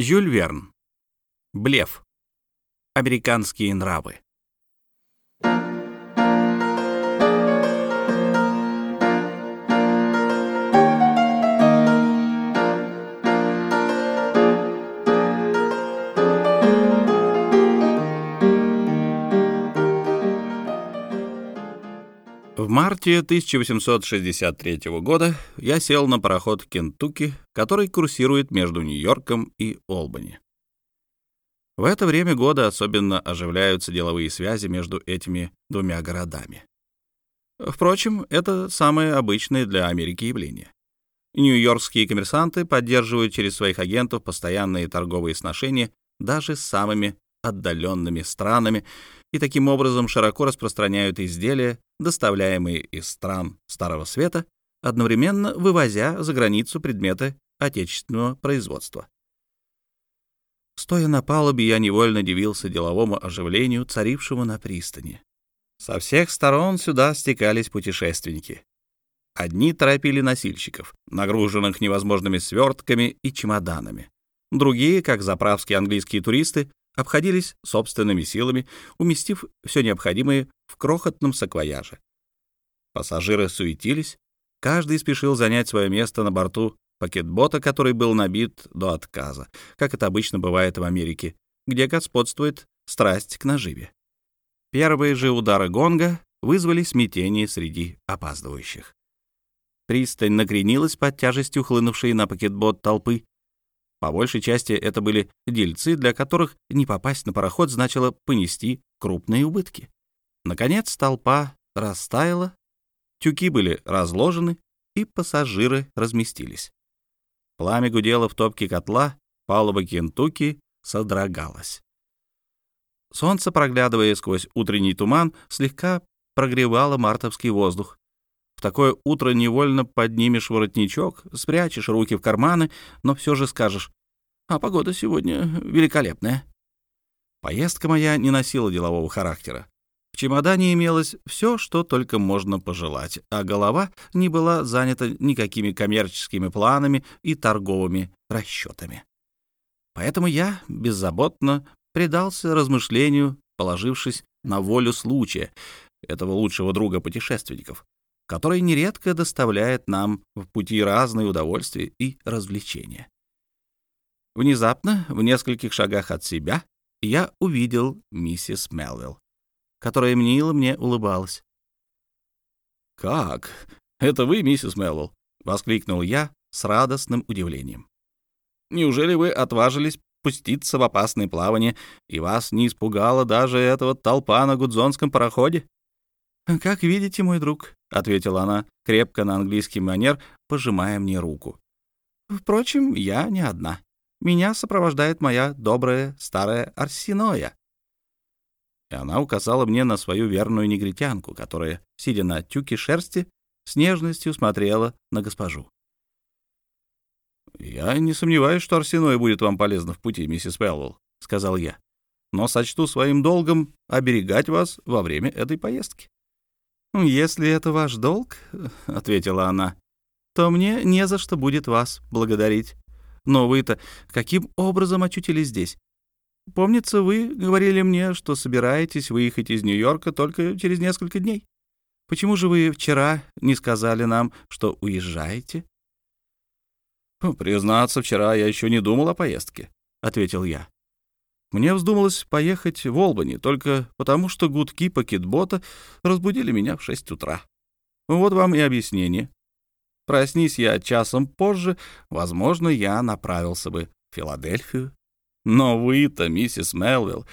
Жюль Верн. Блеф. Американские нравы. В марте 1863 года я сел на пароход Кентукки, который курсирует между Нью-Йорком и Олбани. В это время года особенно оживляются деловые связи между этими двумя городами. Впрочем, это самое обычное для Америки явление. Нью-Йоркские коммерсанты поддерживают через своих агентов постоянные торговые сношения даже с самыми отдаленными странами и таким образом широко распространяют изделия, доставляемые из стран Старого Света, одновременно вывозя за границу предметы отечественного производства. Стоя на палубе, я невольно дивился деловому оживлению, царившему на пристани. Со всех сторон сюда стекались путешественники. Одни торопили носильщиков, нагруженных невозможными свертками и чемоданами. Другие, как заправские английские туристы, обходились собственными силами, уместив все необходимое в крохотном саквояже. Пассажиры суетились, каждый спешил занять свое место на борту пакетбота, который был набит до отказа, как это обычно бывает в Америке, где господствует страсть к наживе. Первые же удары гонга вызвали смятение среди опаздывающих. Пристань накренилась под тяжестью хлынувшей на пакетбот толпы, по большей части это были дельцы, для которых не попасть на пароход значило понести крупные убытки. Наконец толпа растаяла, тюки были разложены, и пассажиры разместились. Пламя гудело в топке котла, палуба Кентукки содрогалась. Солнце, проглядывая сквозь утренний туман, слегка прогревало мартовский воздух. В такое утро невольно поднимешь воротничок, спрячешь руки в карманы, но все же скажешь, а погода сегодня великолепная. Поездка моя не носила делового характера. В чемодане имелось все, что только можно пожелать, а голова не была занята никакими коммерческими планами и торговыми расчетами. Поэтому я беззаботно предался размышлению, положившись на волю случая, этого лучшего друга путешественников, который нередко доставляет нам в пути разные удовольствия и развлечения. Внезапно, в нескольких шагах от себя, я увидел миссис Мелвилл, которая мнила мне улыбалась. «Как? Это вы, миссис Мелвилл?» — воскликнул я с радостным удивлением. «Неужели вы отважились пуститься в опасное плавание, и вас не испугала даже этого толпа на гудзонском пароходе?» «Как видите, мой друг», — ответила она, крепко на английский манер, пожимая мне руку. «Впрочем, я не одна. Меня сопровождает моя добрая старая Арсиноя». И она указала мне на свою верную негритянку, которая, сидя на тюке шерсти, с нежностью смотрела на госпожу. «Я не сомневаюсь, что Арсиноя будет вам полезна в пути, миссис Пелвелл», — сказал я. «но сочту своим долгом оберегать вас во время этой поездки». «Если это ваш долг», — ответила она, — «то мне не за что будет вас благодарить. Но вы-то каким образом очутились здесь? Помнится, вы говорили мне, что собираетесь выехать из Нью-Йорка только через несколько дней. Почему же вы вчера не сказали нам, что уезжаете?» «Признаться, вчера я еще не думал о поездке», — ответил я. Мне вздумалось поехать в Олбани только потому, что гудки пакетбота разбудили меня в шесть утра. Вот вам и объяснение. Проснись я часом позже, возможно, я направился бы в Филадельфию. Но вы-то, миссис Мелвилл,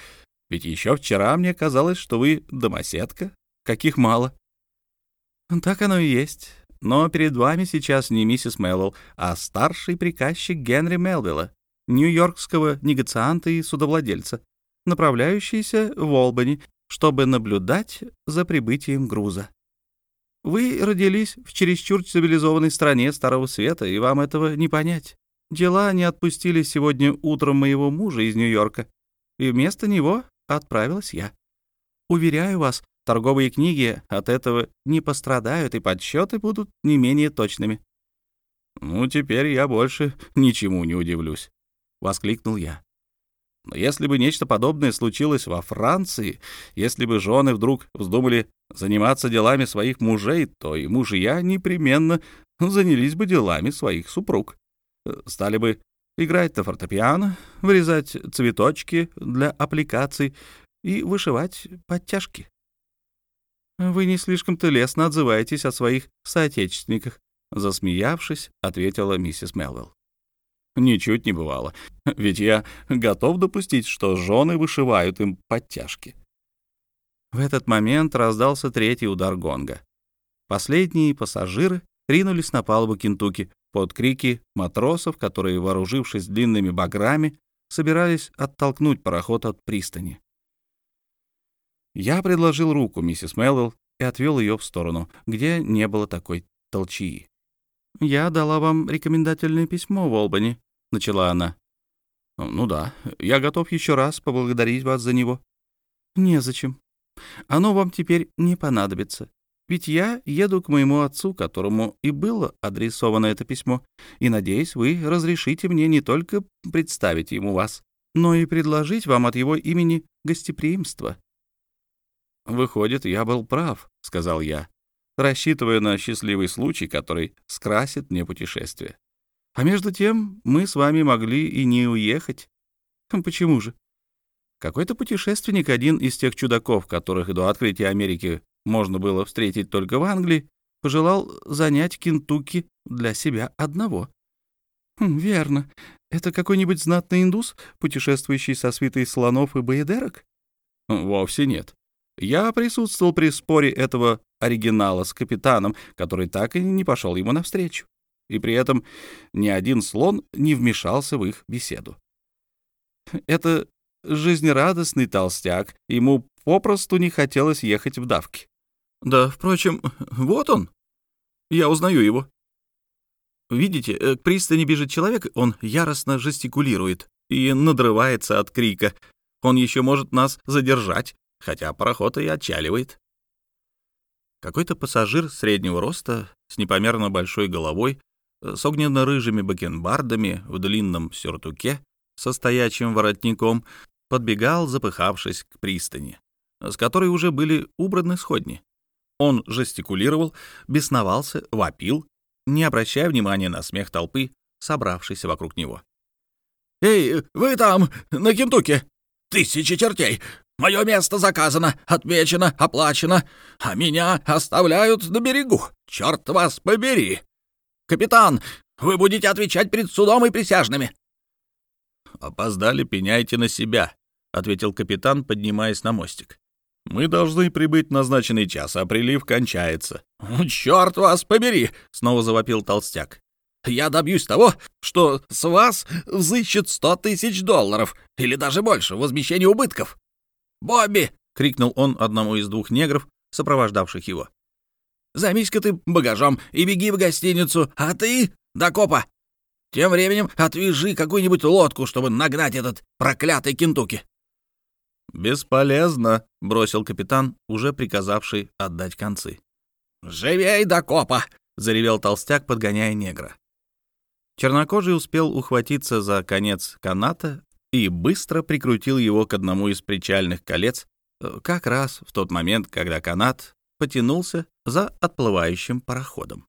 ведь еще вчера мне казалось, что вы домоседка, каких мало. Так оно и есть. Но перед вами сейчас не миссис Мелвилл, а старший приказчик Генри Мелвилла, нью-йоркского негацианта и судовладельца, направляющийся в Олбани, чтобы наблюдать за прибытием груза. Вы родились в чересчур цивилизованной стране Старого Света, и вам этого не понять. Дела не отпустили сегодня утром моего мужа из Нью-Йорка, и вместо него отправилась я. Уверяю вас, торговые книги от этого не пострадают, и подсчеты будут не менее точными. Ну, теперь я больше ничему не удивлюсь. — воскликнул я. Но если бы нечто подобное случилось во Франции, если бы жены вдруг вздумали заниматься делами своих мужей, то и мужья непременно занялись бы делами своих супруг. Стали бы играть на фортепиано, вырезать цветочки для аппликаций и вышивать подтяжки. «Вы не слишком-то лестно отзываетесь о своих соотечественниках», — засмеявшись, ответила миссис Мелвилл. «Ничуть не бывало, ведь я готов допустить, что жены вышивают им подтяжки». В этот момент раздался третий удар гонга. Последние пассажиры ринулись на палубу Кентуки под крики матросов, которые, вооружившись длинными баграми, собирались оттолкнуть пароход от пристани. Я предложил руку миссис Мэллоу и отвел ее в сторону, где не было такой толчии. «Я дала вам рекомендательное письмо в Олбани», — начала она. «Ну да, я готов еще раз поблагодарить вас за него». «Незачем. Оно вам теперь не понадобится. Ведь я еду к моему отцу, которому и было адресовано это письмо, и, надеюсь, вы разрешите мне не только представить ему вас, но и предложить вам от его имени гостеприимство. «Выходит, я был прав», — сказал я, рассчитывая на счастливый случай, который скрасит мне путешествие. «А между тем мы с вами могли и не уехать. Почему же? Какой-то путешественник, один из тех чудаков, которых до открытия Америки можно было встретить только в Англии, пожелал занять Кентукки для себя одного. Хм, «Верно. Это какой-нибудь знатный индус, путешествующий со свитой слонов и боедерок?» «Вовсе нет. Я присутствовал при споре этого оригинала с капитаном, который так и не пошел ему навстречу. И при этом ни один слон не вмешался в их беседу. Это жизнерадостный толстяк, ему попросту не хотелось ехать в давки. Да, впрочем, вот он. Я узнаю его. Видите, э, к пристани бежит человек, он яростно жестикулирует и надрывается от крика. Он еще может нас задержать хотя пароход и отчаливает. Какой-то пассажир среднего роста, с непомерно большой головой, с огненно-рыжими бакенбардами в длинном сюртуке, со стоячим воротником, подбегал, запыхавшись к пристани, с которой уже были убраны сходни. Он жестикулировал, бесновался, вопил, не обращая внимания на смех толпы, собравшейся вокруг него. «Эй, вы там, на Кентуке! Тысячи чертей! Мое место заказано, отмечено, оплачено, а меня оставляют на берегу. Черт вас побери! Капитан, вы будете отвечать перед судом и присяжными. «Опоздали, пеняйте на себя», — ответил капитан, поднимаясь на мостик. «Мы должны прибыть в назначенный час, а прилив кончается». «Черт вас побери!» — снова завопил толстяк. «Я добьюсь того, что с вас взыщет сто тысяч долларов, или даже больше, возмещение убытков». «Бобби!» — крикнул он одному из двух негров, сопровождавших его. «Займись-ка ты багажом и беги в гостиницу, а ты — до копа. Тем временем отвяжи какую-нибудь лодку, чтобы нагнать этот проклятый Кентуки». «Бесполезно», — бросил капитан, уже приказавший отдать концы. «Живей до копа!» — заревел толстяк, подгоняя негра. Чернокожий успел ухватиться за конец каната и быстро прикрутил его к одному из причальных колец, э, как раз в тот момент, когда канат потянулся за отплывающим пароходом.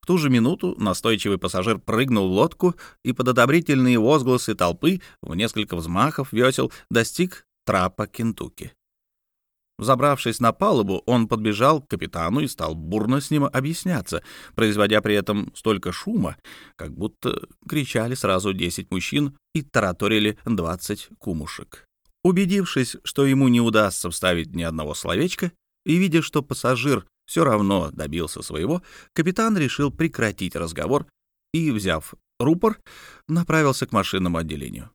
В ту же минуту настойчивый пассажир прыгнул в лодку и под одобрительные возгласы толпы в несколько взмахов весел достиг трапа Кентуки. Забравшись на палубу, он подбежал к капитану и стал бурно с ним объясняться, производя при этом столько шума, как будто кричали сразу десять мужчин и тараторили двадцать кумушек. Убедившись, что ему не удастся вставить ни одного словечка, и видя, что пассажир все равно добился своего, капитан решил прекратить разговор и, взяв рупор, направился к машинному отделению.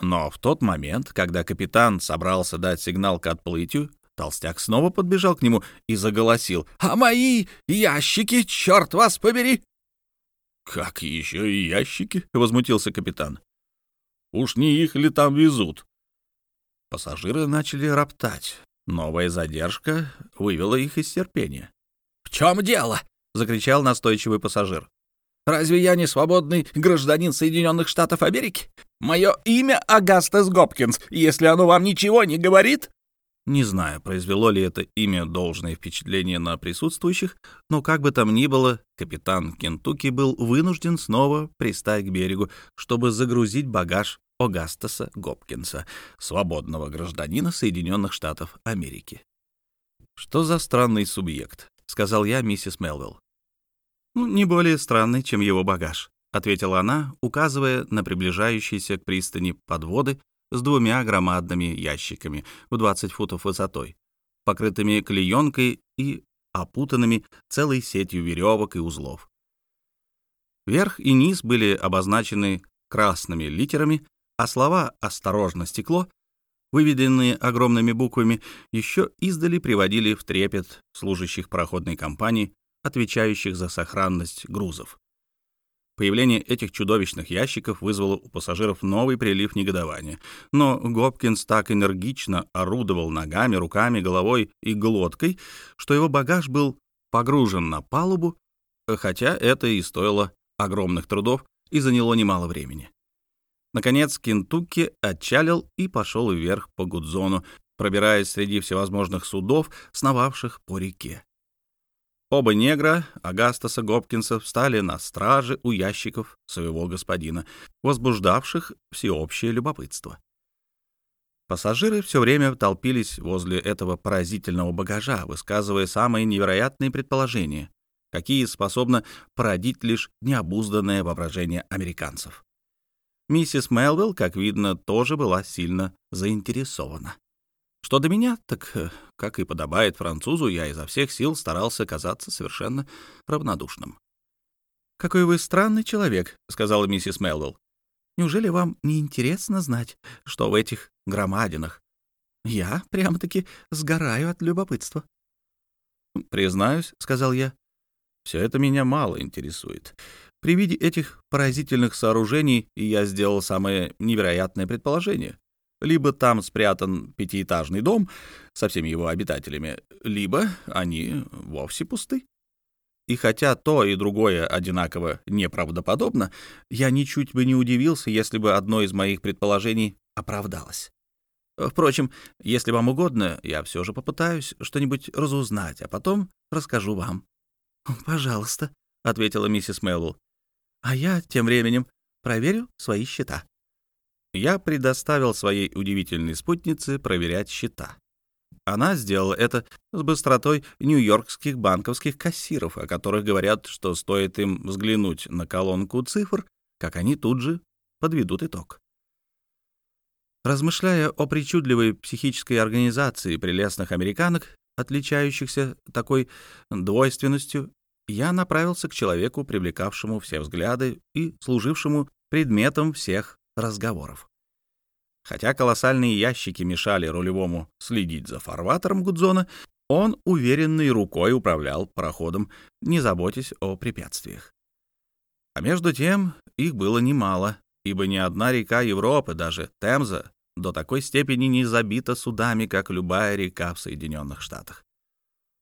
Но в тот момент, когда капитан собрался дать сигнал к отплытию, Толстяк снова подбежал к нему и заголосил. «А мои ящики, черт вас побери!» «Как еще и ящики?» — возмутился капитан. «Уж не их ли там везут?» Пассажиры начали роптать. Новая задержка вывела их из терпения. «В чем дело?» — закричал настойчивый пассажир. «Разве я не свободный гражданин Соединенных Штатов Америки? «Мое имя Агастас Гопкинс, если оно вам ничего не говорит?» Не знаю, произвело ли это имя должное впечатление на присутствующих, но как бы там ни было, капитан Кентукки был вынужден снова пристать к берегу, чтобы загрузить багаж Огастаса Гопкинса, свободного гражданина Соединенных Штатов Америки. «Что за странный субъект?» — сказал я миссис Мелвилл. «Ну, не более странный, чем его багаж», — ответила она, указывая на приближающиеся к пристани подводы с двумя громадными ящиками в 20 футов высотой, покрытыми клеенкой и опутанными целой сетью веревок и узлов. Верх и низ были обозначены красными литерами, а слова «осторожно, стекло», выведенные огромными буквами, еще издали приводили в трепет служащих пароходной компании, отвечающих за сохранность грузов. Появление этих чудовищных ящиков вызвало у пассажиров новый прилив негодования. Но Гопкинс так энергично орудовал ногами, руками, головой и глоткой, что его багаж был погружен на палубу, хотя это и стоило огромных трудов и заняло немало времени. Наконец Кентукки отчалил и пошел вверх по Гудзону, пробираясь среди всевозможных судов, сновавших по реке. Оба негра, Агастаса Гопкинса, встали на страже у ящиков своего господина, возбуждавших всеобщее любопытство. Пассажиры все время толпились возле этого поразительного багажа, высказывая самые невероятные предположения, какие способно породить лишь необузданное воображение американцев. Миссис Мелвилл, как видно, тоже была сильно заинтересована. Что до меня, так, э, как и подобает французу, я изо всех сил старался казаться совершенно равнодушным. «Какой вы странный человек», — сказала миссис Мелвилл. «Неужели вам не интересно знать, что в этих громадинах? Я прямо-таки сгораю от любопытства». «Признаюсь», — сказал я, — «все это меня мало интересует. При виде этих поразительных сооружений я сделал самое невероятное предположение. Либо там спрятан пятиэтажный дом со всеми его обитателями, либо они вовсе пусты. И хотя то и другое одинаково неправдоподобно, я ничуть бы не удивился, если бы одно из моих предположений оправдалось. Впрочем, если вам угодно, я все же попытаюсь что-нибудь разузнать, а потом расскажу вам. «Пожалуйста», — ответила миссис Мэллоу. «А я тем временем проверю свои счета» я предоставил своей удивительной спутнице проверять счета. Она сделала это с быстротой нью-йоркских банковских кассиров, о которых говорят, что стоит им взглянуть на колонку цифр, как они тут же подведут итог. Размышляя о причудливой психической организации прелестных американок, отличающихся такой двойственностью, я направился к человеку, привлекавшему все взгляды и служившему предметом всех разговоров. Хотя колоссальные ящики мешали рулевому следить за фарватером Гудзона, он уверенной рукой управлял пароходом, не заботясь о препятствиях. А между тем их было немало, ибо ни одна река Европы, даже Темза, до такой степени не забита судами, как любая река в Соединенных Штатах.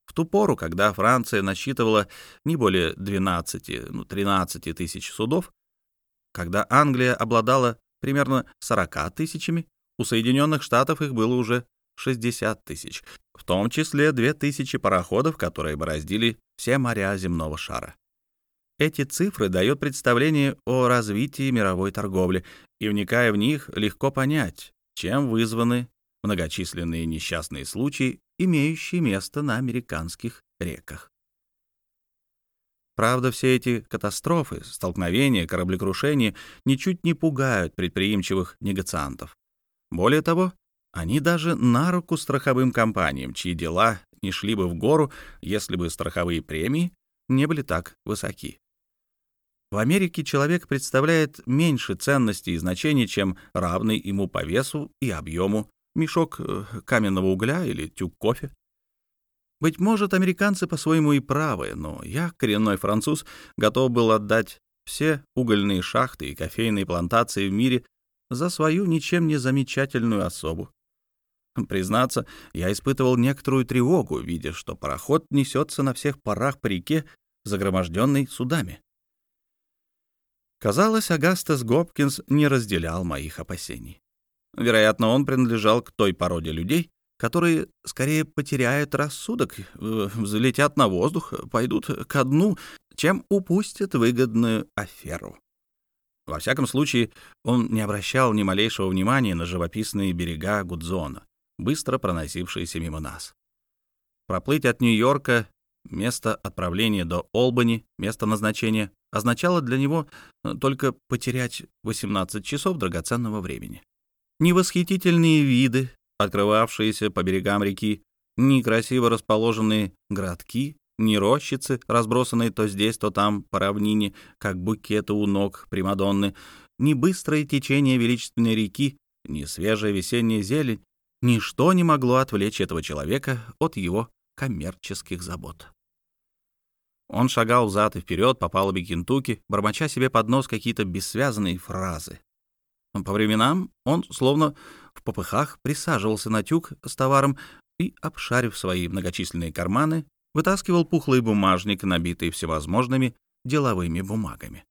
В ту пору, когда Франция насчитывала не более 12-13 ну, тысяч судов, когда Англия обладала примерно 40 тысячами, у Соединенных Штатов их было уже 60 тысяч, в том числе 2000 пароходов, которые бороздили все моря земного шара. Эти цифры дают представление о развитии мировой торговли, и, вникая в них, легко понять, чем вызваны многочисленные несчастные случаи, имеющие место на американских реках. Правда, все эти катастрофы, столкновения, кораблекрушения ничуть не пугают предприимчивых негациантов. Более того, они даже на руку страховым компаниям, чьи дела не шли бы в гору, если бы страховые премии не были так высоки. В Америке человек представляет меньше ценности и значения, чем равный ему по весу и объему мешок э, каменного угля или тюк кофе. Быть может, американцы по-своему и правы, но я, коренной француз, готов был отдать все угольные шахты и кофейные плантации в мире за свою ничем не замечательную особу. Признаться, я испытывал некоторую тревогу, видя, что пароход несется на всех парах по реке, загроможденной судами. Казалось, Агастас Гопкинс не разделял моих опасений. Вероятно, он принадлежал к той породе людей, которые скорее потеряют рассудок, э, взлетят на воздух, пойдут ко дну, чем упустят выгодную аферу. Во всяком случае, он не обращал ни малейшего внимания на живописные берега Гудзона, быстро проносившиеся мимо нас. Проплыть от Нью-Йорка, место отправления до Олбани, место назначения, означало для него только потерять 18 часов драгоценного времени. Невосхитительные виды, открывавшиеся по берегам реки, ни красиво расположенные городки, ни рощицы, разбросанные то здесь, то там по равнине, как букеты у ног Примадонны, ни быстрое течение величественной реки, ни свежая весенняя зелень, ничто не могло отвлечь этого человека от его коммерческих забот. Он шагал взад и вперед по палубе Кентуки, бормоча себе под нос какие-то бессвязанные фразы. По временам он, словно в попыхах, присаживался на тюк с товаром и, обшарив свои многочисленные карманы, вытаскивал пухлый бумажник, набитый всевозможными деловыми бумагами.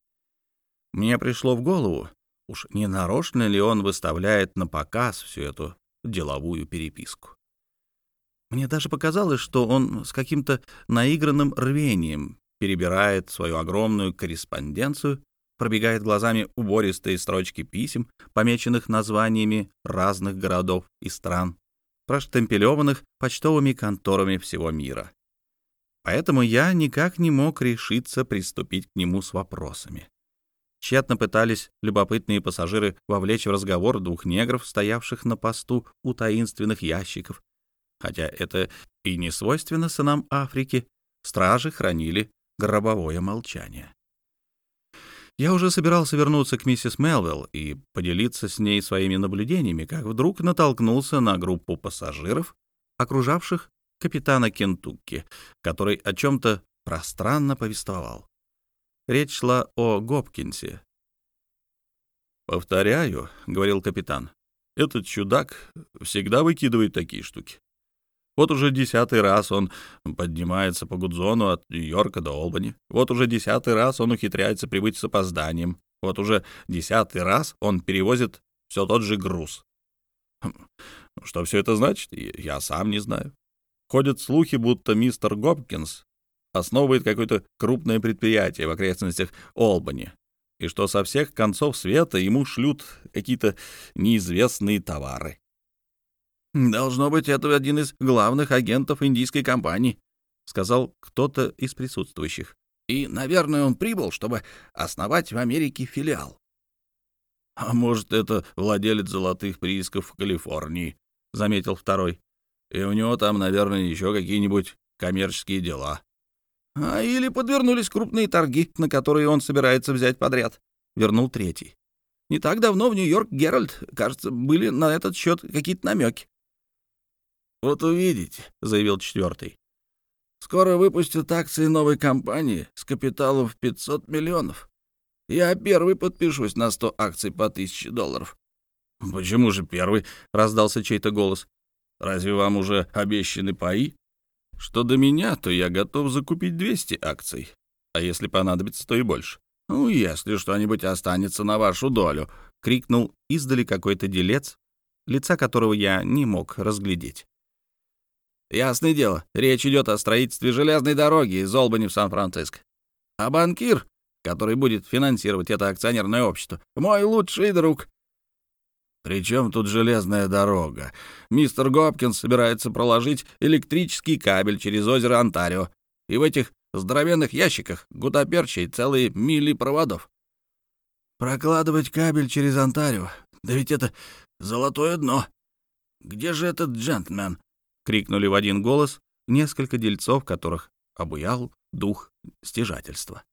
Мне пришло в голову, уж не нарочно ли он выставляет на показ всю эту деловую переписку. Мне даже показалось, что он с каким-то наигранным рвением перебирает свою огромную корреспонденцию, пробегает глазами убористые строчки писем, помеченных названиями разных городов и стран, проштемпелеванных почтовыми конторами всего мира. Поэтому я никак не мог решиться приступить к нему с вопросами. Тщетно пытались любопытные пассажиры вовлечь в разговор двух негров, стоявших на посту у таинственных ящиков. Хотя это и не свойственно сынам Африки, стражи хранили гробовое молчание. Я уже собирался вернуться к миссис Мелвилл и поделиться с ней своими наблюдениями, как вдруг натолкнулся на группу пассажиров, окружавших капитана Кентукки, который о чем-то пространно повествовал. Речь шла о Гопкинсе. «Повторяю», — говорил капитан, — «этот чудак всегда выкидывает такие штуки. Вот уже десятый раз он поднимается по Гудзону от Нью-Йорка до Олбани. Вот уже десятый раз он ухитряется прибыть с опозданием. Вот уже десятый раз он перевозит все тот же груз. Хм, что все это значит, я сам не знаю. Ходят слухи, будто мистер Гопкинс основывает какое-то крупное предприятие в окрестностях Олбани, и что со всех концов света ему шлют какие-то неизвестные товары. «Должно быть, это один из главных агентов индийской компании», — сказал кто-то из присутствующих. «И, наверное, он прибыл, чтобы основать в Америке филиал». «А может, это владелец золотых приисков в Калифорнии», — заметил второй. И у него там, наверное, еще какие-нибудь коммерческие дела. А или подвернулись крупные торги, на которые он собирается взять подряд. Вернул третий. Не так давно в Нью-Йорк Геральт, кажется, были на этот счет какие-то намеки. Вот увидите, заявил четвертый. Скоро выпустят акции новой компании с капиталом в 500 миллионов. Я первый подпишусь на 100 акций по 1000 долларов. «Почему же первый?» — раздался чей-то голос. Разве вам уже обещаны паи? Что до меня, то я готов закупить 200 акций. А если понадобится, то и больше. Ну, если что-нибудь останется на вашу долю, — крикнул издали какой-то делец, лица которого я не мог разглядеть. Ясное дело, речь идет о строительстве железной дороги из Олбани в Сан-Франциско. А банкир, который будет финансировать это акционерное общество, мой лучший друг. «При чем тут железная дорога? Мистер Гопкинс собирается проложить электрический кабель через озеро Онтарио, и в этих здоровенных ящиках гутоперчей целые мили проводов». «Прокладывать кабель через Онтарио? Да ведь это золотое дно! Где же этот джентльмен?» — крикнули в один голос несколько дельцов, которых обуял дух стяжательства.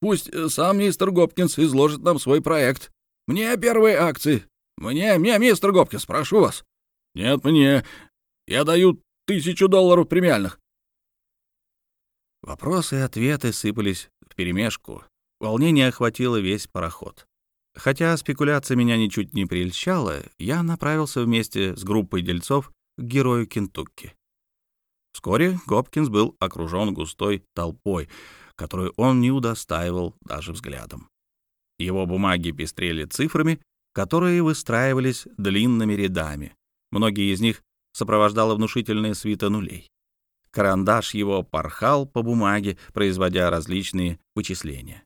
«Пусть э, сам мистер Гопкинс изложит нам свой проект. Мне первые акции, «Мне, мне, мистер Гопкинс, прошу вас». «Нет, мне. Я даю тысячу долларов премиальных». Вопросы и ответы сыпались вперемешку. Волнение охватило весь пароход. Хотя спекуляция меня ничуть не прельщала, я направился вместе с группой дельцов герою Кентукки. Вскоре Гопкинс был окружен густой толпой, которую он не удостаивал даже взглядом. Его бумаги пестрели цифрами, которые выстраивались длинными рядами. Многие из них сопровождала внушительная свита нулей. Карандаш его порхал по бумаге, производя различные вычисления.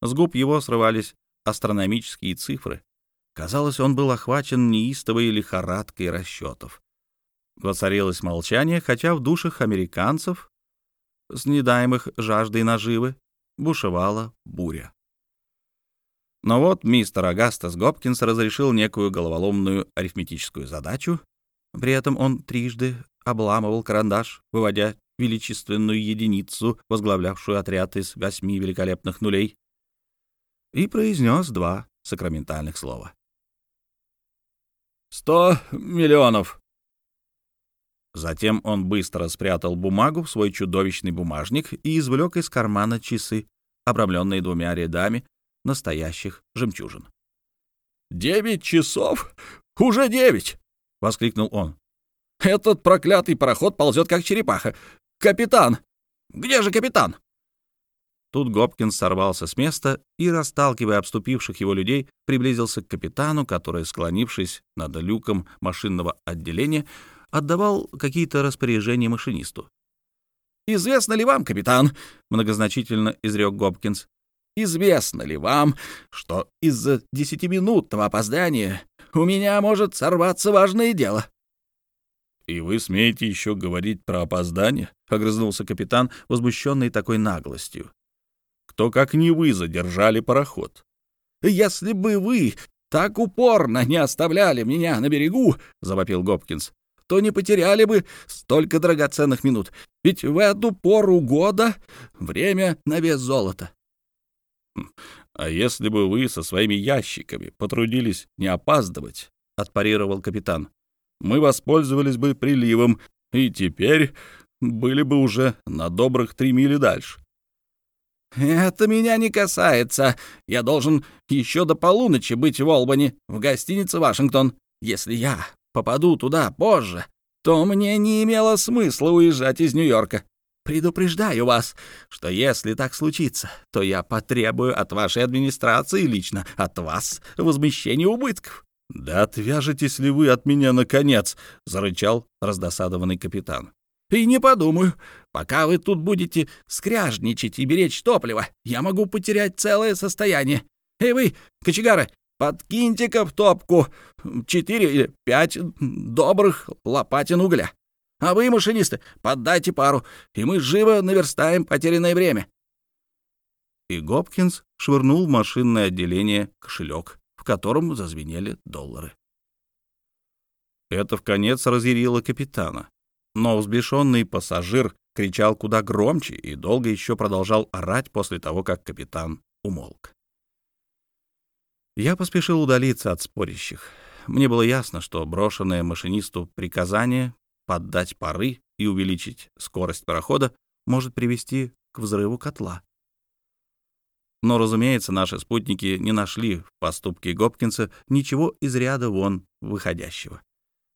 С губ его срывались астрономические цифры. Казалось, он был охвачен неистовой лихорадкой расчетов. Воцарилось молчание, хотя в душах американцев, снедаемых жаждой наживы, бушевала буря. Но вот мистер Агастас Гопкинс разрешил некую головоломную арифметическую задачу. При этом он трижды обламывал карандаш, выводя величественную единицу, возглавлявшую отряд из восьми великолепных нулей, и произнес два сакраментальных слова. «Сто миллионов!» Затем он быстро спрятал бумагу в свой чудовищный бумажник и извлек из кармана часы, обрамленные двумя рядами настоящих жемчужин. «Девять часов? Уже девять!» — воскликнул он. «Этот проклятый пароход ползет, как черепаха. Капитан! Где же капитан?» Тут Гопкинс сорвался с места и, расталкивая обступивших его людей, приблизился к капитану, который, склонившись над люком машинного отделения, отдавал какие-то распоряжения машинисту. «Известно ли вам, капитан?» — многозначительно изрек Гопкинс. «Известно ли вам, что из-за десятиминутного опоздания у меня может сорваться важное дело?» «И вы смеете еще говорить про опоздание?» — огрызнулся капитан, возмущенный такой наглостью кто, как не вы, задержали пароход. «Если бы вы так упорно не оставляли меня на берегу, — завопил Гопкинс, — то не потеряли бы столько драгоценных минут. Ведь в эту пору года время на вес золота. Хм, «А если бы вы со своими ящиками потрудились не опаздывать», — отпарировал капитан, — «мы воспользовались бы приливом и теперь были бы уже на добрых три мили дальше. «Это меня не касается. Я должен еще до полуночи быть в Олбани, в гостинице «Вашингтон». Если я попаду туда позже, то мне не имело смысла уезжать из Нью-Йорка. Предупреждаю вас, что если так случится, то я потребую от вашей администрации лично, от вас, возмещения убытков». «Да отвяжетесь ли вы от меня, наконец?» — зарычал раздосадованный капитан. И не подумаю. Пока вы тут будете скряжничать и беречь топливо, я могу потерять целое состояние. Эй вы, кочегары, подкиньте-ка в топку четыре или пять добрых лопатин угля. А вы, машинисты, поддайте пару, и мы живо наверстаем потерянное время. И Гопкинс швырнул в машинное отделение кошелек, в котором зазвенели доллары. Это в конец разъярило капитана. Но взбешенный пассажир кричал куда громче и долго еще продолжал орать после того, как капитан умолк. Я поспешил удалиться от спорящих. Мне было ясно, что брошенное машинисту приказание поддать пары и увеличить скорость парохода может привести к взрыву котла. Но, разумеется, наши спутники не нашли в поступке Гопкинса ничего из ряда вон выходящего.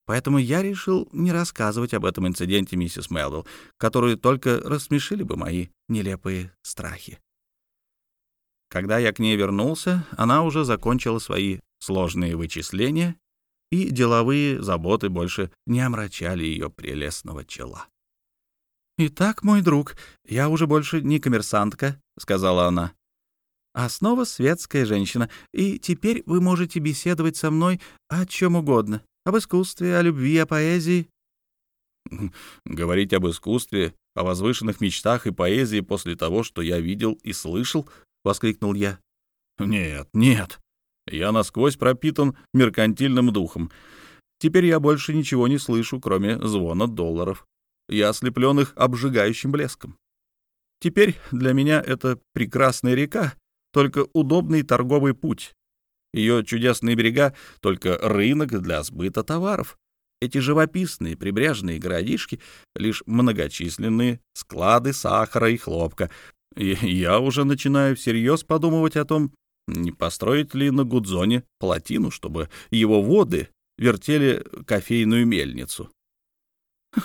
Поэтому я решил не рассказывать об этом инциденте миссис Мелвилл, которые только рассмешили бы мои нелепые страхи. Когда я к ней вернулся, она уже закончила свои сложные вычисления, и деловые заботы больше не омрачали ее прелестного чела. «Итак, мой друг, я уже больше не коммерсантка», — сказала она, — «а снова светская женщина, и теперь вы можете беседовать со мной о чем угодно. Об искусстве, о любви, о поэзии. Говорить об искусстве, о возвышенных мечтах и поэзии после того, что я видел и слышал, — воскликнул я. Нет, нет. Я насквозь пропитан меркантильным духом. Теперь я больше ничего не слышу, кроме звона долларов. Я ослеплен их обжигающим блеском. Теперь для меня это прекрасная река, только удобный торговый путь, ее чудесные берега — только рынок для сбыта товаров. Эти живописные прибрежные городишки — лишь многочисленные склады сахара и хлопка. И я уже начинаю всерьез подумывать о том, не построить ли на Гудзоне плотину, чтобы его воды вертели кофейную мельницу.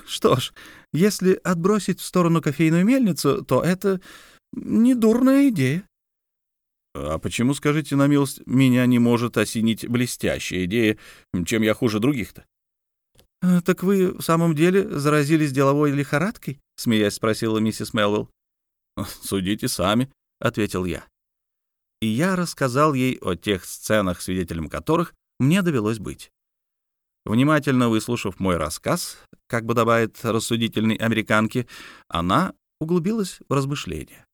Что ж, если отбросить в сторону кофейную мельницу, то это недурная идея. А почему, скажите на милость, меня не может осенить блестящая идея, чем я хуже других-то? «Э, «Так вы в самом деле заразились деловой лихорадкой?» — смеясь спросила миссис Мелвилл. «Судите сами», — ответил я. И я рассказал ей о тех сценах, свидетелем которых мне довелось быть. Внимательно выслушав мой рассказ, как бы добавит рассудительной американке, она углубилась в размышления.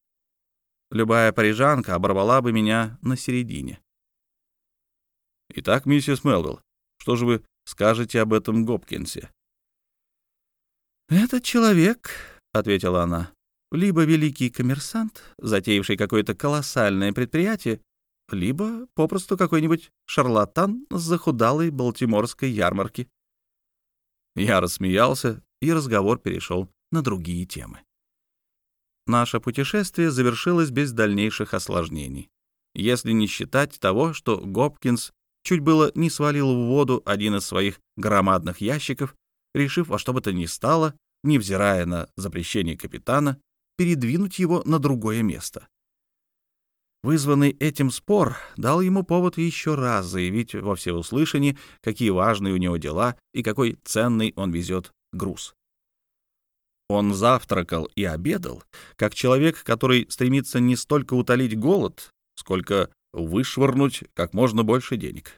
Любая парижанка оборвала бы меня на середине. «Итак, миссис Мелвилл, что же вы скажете об этом Гопкинсе?» «Этот человек», — ответила она, — «либо великий коммерсант, затеявший какое-то колоссальное предприятие, либо попросту какой-нибудь шарлатан с захудалой балтиморской ярмарки». Я рассмеялся, и разговор перешел на другие темы. Наше путешествие завершилось без дальнейших осложнений, если не считать того, что Гопкинс чуть было не свалил в воду один из своих громадных ящиков, решив во что бы то ни стало, невзирая на запрещение капитана, передвинуть его на другое место. Вызванный этим спор дал ему повод еще раз заявить во всеуслышание, какие важные у него дела и какой ценный он везет груз. Он завтракал и обедал, как человек, который стремится не столько утолить голод, сколько вышвырнуть как можно больше денег.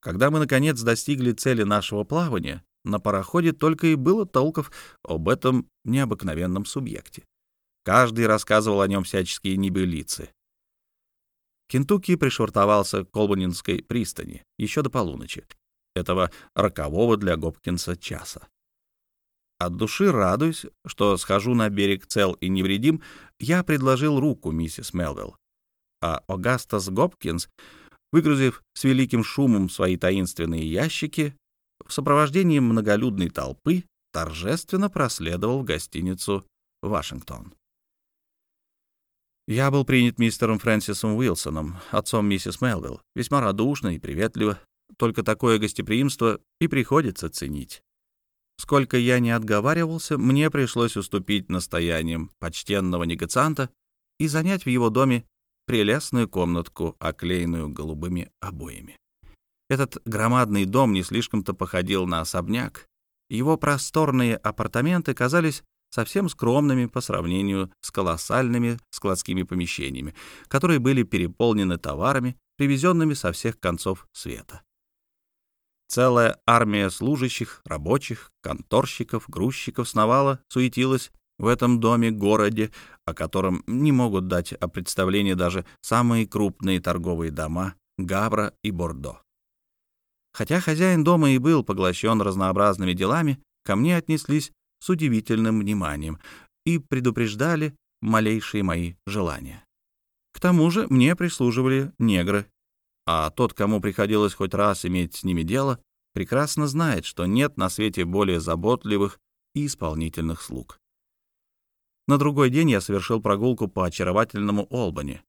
Когда мы, наконец, достигли цели нашего плавания, на пароходе только и было толков об этом необыкновенном субъекте. Каждый рассказывал о нем всяческие небылицы. Кентукки пришвартовался к Колбанинской пристани еще до полуночи, этого рокового для Гопкинса часа. От души радуясь, что схожу на берег цел и невредим, я предложил руку миссис Мелвилл. А Огастас Гопкинс, выгрузив с великим шумом свои таинственные ящики, в сопровождении многолюдной толпы торжественно проследовал в гостиницу «Вашингтон». Я был принят мистером Фрэнсисом Уилсоном, отцом миссис Мелвилл, весьма радушно и приветливо. Только такое гостеприимство и приходится ценить. Сколько я не отговаривался, мне пришлось уступить настояниям почтенного негацианта и занять в его доме прелестную комнатку, оклеенную голубыми обоями. Этот громадный дом не слишком-то походил на особняк. Его просторные апартаменты казались совсем скромными по сравнению с колоссальными складскими помещениями, которые были переполнены товарами, привезенными со всех концов света. Целая армия служащих, рабочих, конторщиков, грузчиков сновала, суетилась в этом доме-городе, о котором не могут дать о представлении даже самые крупные торговые дома Гавра и Бордо. Хотя хозяин дома и был поглощен разнообразными делами, ко мне отнеслись с удивительным вниманием и предупреждали малейшие мои желания. К тому же мне прислуживали негры, а тот, кому приходилось хоть раз иметь с ними дело, прекрасно знает, что нет на свете более заботливых и исполнительных слуг. На другой день я совершил прогулку по очаровательному Олбани,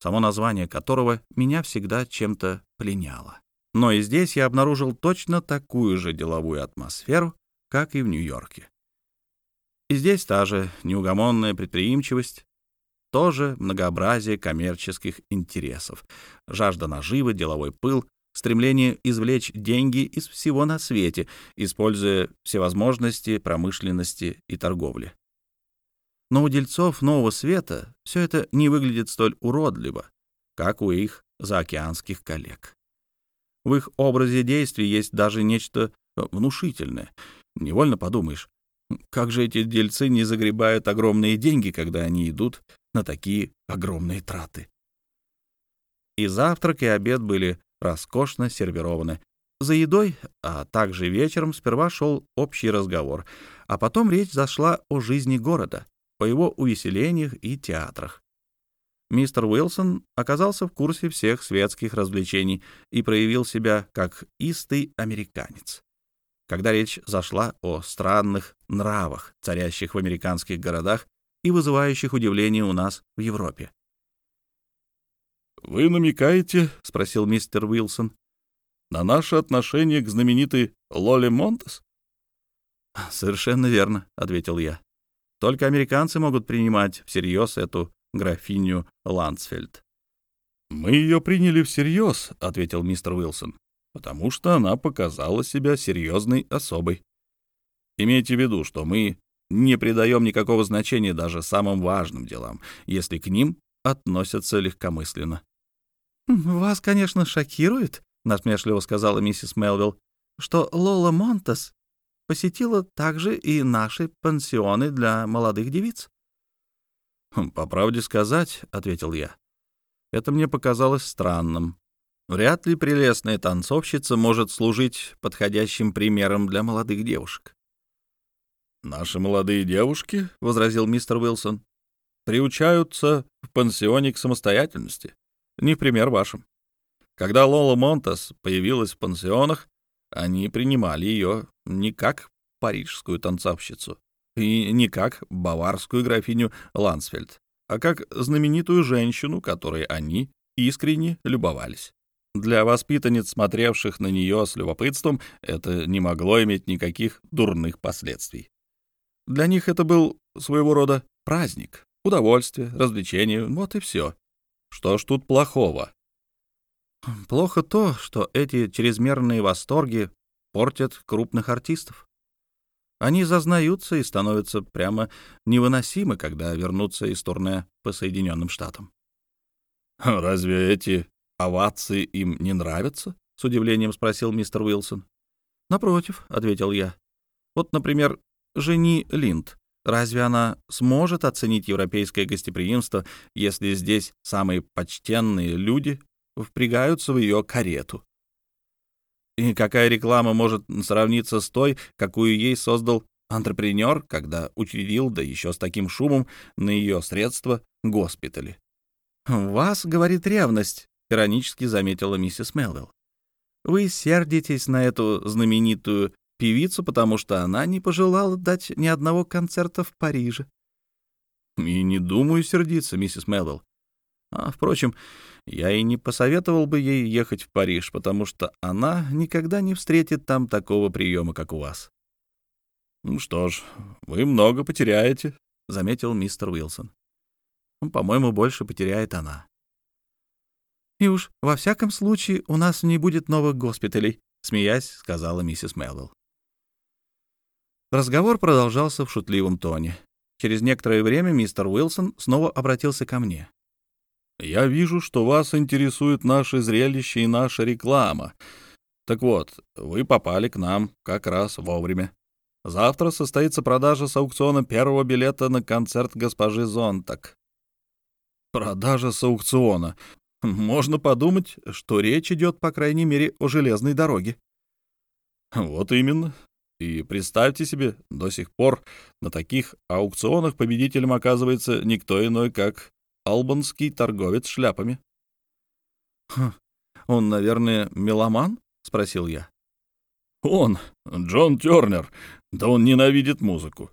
само название которого меня всегда чем-то пленяло. Но и здесь я обнаружил точно такую же деловую атмосферу, как и в Нью-Йорке. И здесь та же неугомонная предприимчивость, тоже многообразие коммерческих интересов, жажда наживы, деловой пыл, стремление извлечь деньги из всего на свете, используя всевозможности промышленности и торговли. Но у дельцов нового света все это не выглядит столь уродливо, как у их заокеанских коллег. В их образе действий есть даже нечто внушительное. Невольно подумаешь, как же эти дельцы не загребают огромные деньги, когда они идут на такие огромные траты? И завтрак, и обед были роскошно сервированы. За едой, а также вечером сперва шел общий разговор, а потом речь зашла о жизни города, о его увеселениях и театрах. Мистер Уилсон оказался в курсе всех светских развлечений и проявил себя как истый американец когда речь зашла о странных нравах, царящих в американских городах и вызывающих удивление у нас в Европе. «Вы намекаете, — спросил мистер Уилсон, — на наше отношение к знаменитой Лоле Монтес?» «Совершенно верно», — ответил я. «Только американцы могут принимать всерьез эту графиню Ландсфельд. «Мы ее приняли всерьез», — ответил мистер Уилсон, «потому что она показала себя серьезной особой. Имейте в виду, что мы не придаем никакого значения даже самым важным делам, если к ним относятся легкомысленно». «Вас, конечно, шокирует», — насмешливо сказала миссис Мелвилл, «что Лола Монтес посетила также и наши пансионы для молодых девиц». «Хм, «По правде сказать», — ответил я, — «это мне показалось странным. Вряд ли прелестная танцовщица может служить подходящим примером для молодых девушек». «Наши молодые девушки», — возразил мистер Уилсон, — «приучаются в пансионе к самостоятельности, не в пример вашим. Когда Лола Монтас появилась в пансионах, они принимали ее не как парижскую танцовщицу и не как баварскую графиню Лансфельд, а как знаменитую женщину, которой они искренне любовались. Для воспитанниц, смотревших на нее с любопытством, это не могло иметь никаких дурных последствий. Для них это был своего рода праздник, удовольствие, развлечение, вот и все. Что ж тут плохого? Плохо то, что эти чрезмерные восторги портят крупных артистов. Они зазнаются и становятся прямо невыносимы, когда вернутся из турне по Соединенным Штатам. «Разве эти овации им не нравятся?» — с удивлением спросил мистер Уилсон. «Напротив», — ответил я. «Вот, например, жени Линд. Разве она сможет оценить европейское гостеприимство, если здесь самые почтенные люди впрягаются в ее карету? И какая реклама может сравниться с той, какую ей создал антрепренер, когда учредил, да еще с таким шумом, на ее средства госпитали? «Вас, — говорит ревность», — иронически заметила миссис Мелвилл. «Вы сердитесь на эту знаменитую певицу, потому что она не пожелала дать ни одного концерта в Париже. И не думаю сердиться, миссис Мелвилл. А, впрочем, я и не посоветовал бы ей ехать в Париж, потому что она никогда не встретит там такого приема, как у вас. «Ну что ж, вы много потеряете», — заметил мистер Уилсон. «Ну, «По-моему, больше потеряет она». «И уж во всяком случае у нас не будет новых госпиталей», — смеясь, сказала миссис Мелвилл. Разговор продолжался в шутливом тоне. Через некоторое время мистер Уилсон снова обратился ко мне. «Я вижу, что вас интересует наше зрелище и наша реклама. Так вот, вы попали к нам как раз вовремя. Завтра состоится продажа с аукциона первого билета на концерт госпожи Зонтак». «Продажа с аукциона. Можно подумать, что речь идет, по крайней мере, о железной дороге». «Вот именно. И представьте себе, до сих пор на таких аукционах победителем оказывается никто иной, как албанский торговец шляпами. «Хм, «Он, наверное, меломан?» — спросил я. «Он, Джон Тернер, да он ненавидит музыку.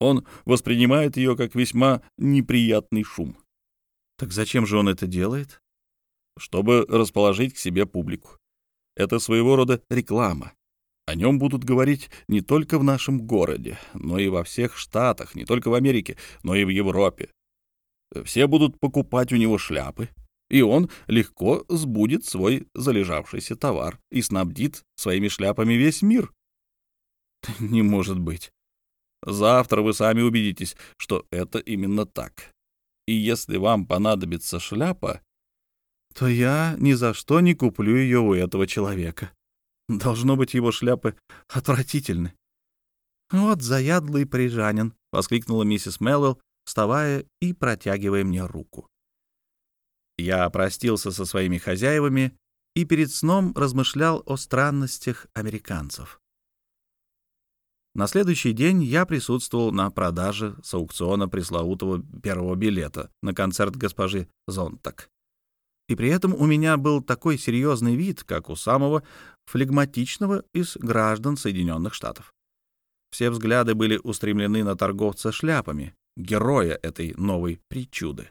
Он воспринимает ее как весьма неприятный шум». «Так зачем же он это делает?» «Чтобы расположить к себе публику. Это своего рода реклама. О нем будут говорить не только в нашем городе, но и во всех штатах, не только в Америке, но и в Европе. Все будут покупать у него шляпы, и он легко сбудет свой залежавшийся товар и снабдит своими шляпами весь мир. Не может быть. Завтра вы сами убедитесь, что это именно так. И если вам понадобится шляпа, то я ни за что не куплю ее у этого человека. Должно быть, его шляпы отвратительны. «Вот заядлый прижанин!» — воскликнула миссис Мелвелл, вставая и протягивая мне руку. Я простился со своими хозяевами и перед сном размышлял о странностях американцев. На следующий день я присутствовал на продаже с аукциона пресловутого первого билета на концерт госпожи Зонтак. И при этом у меня был такой серьезный вид, как у самого флегматичного из граждан Соединенных Штатов. Все взгляды были устремлены на торговца шляпами, героя этой новой причуды.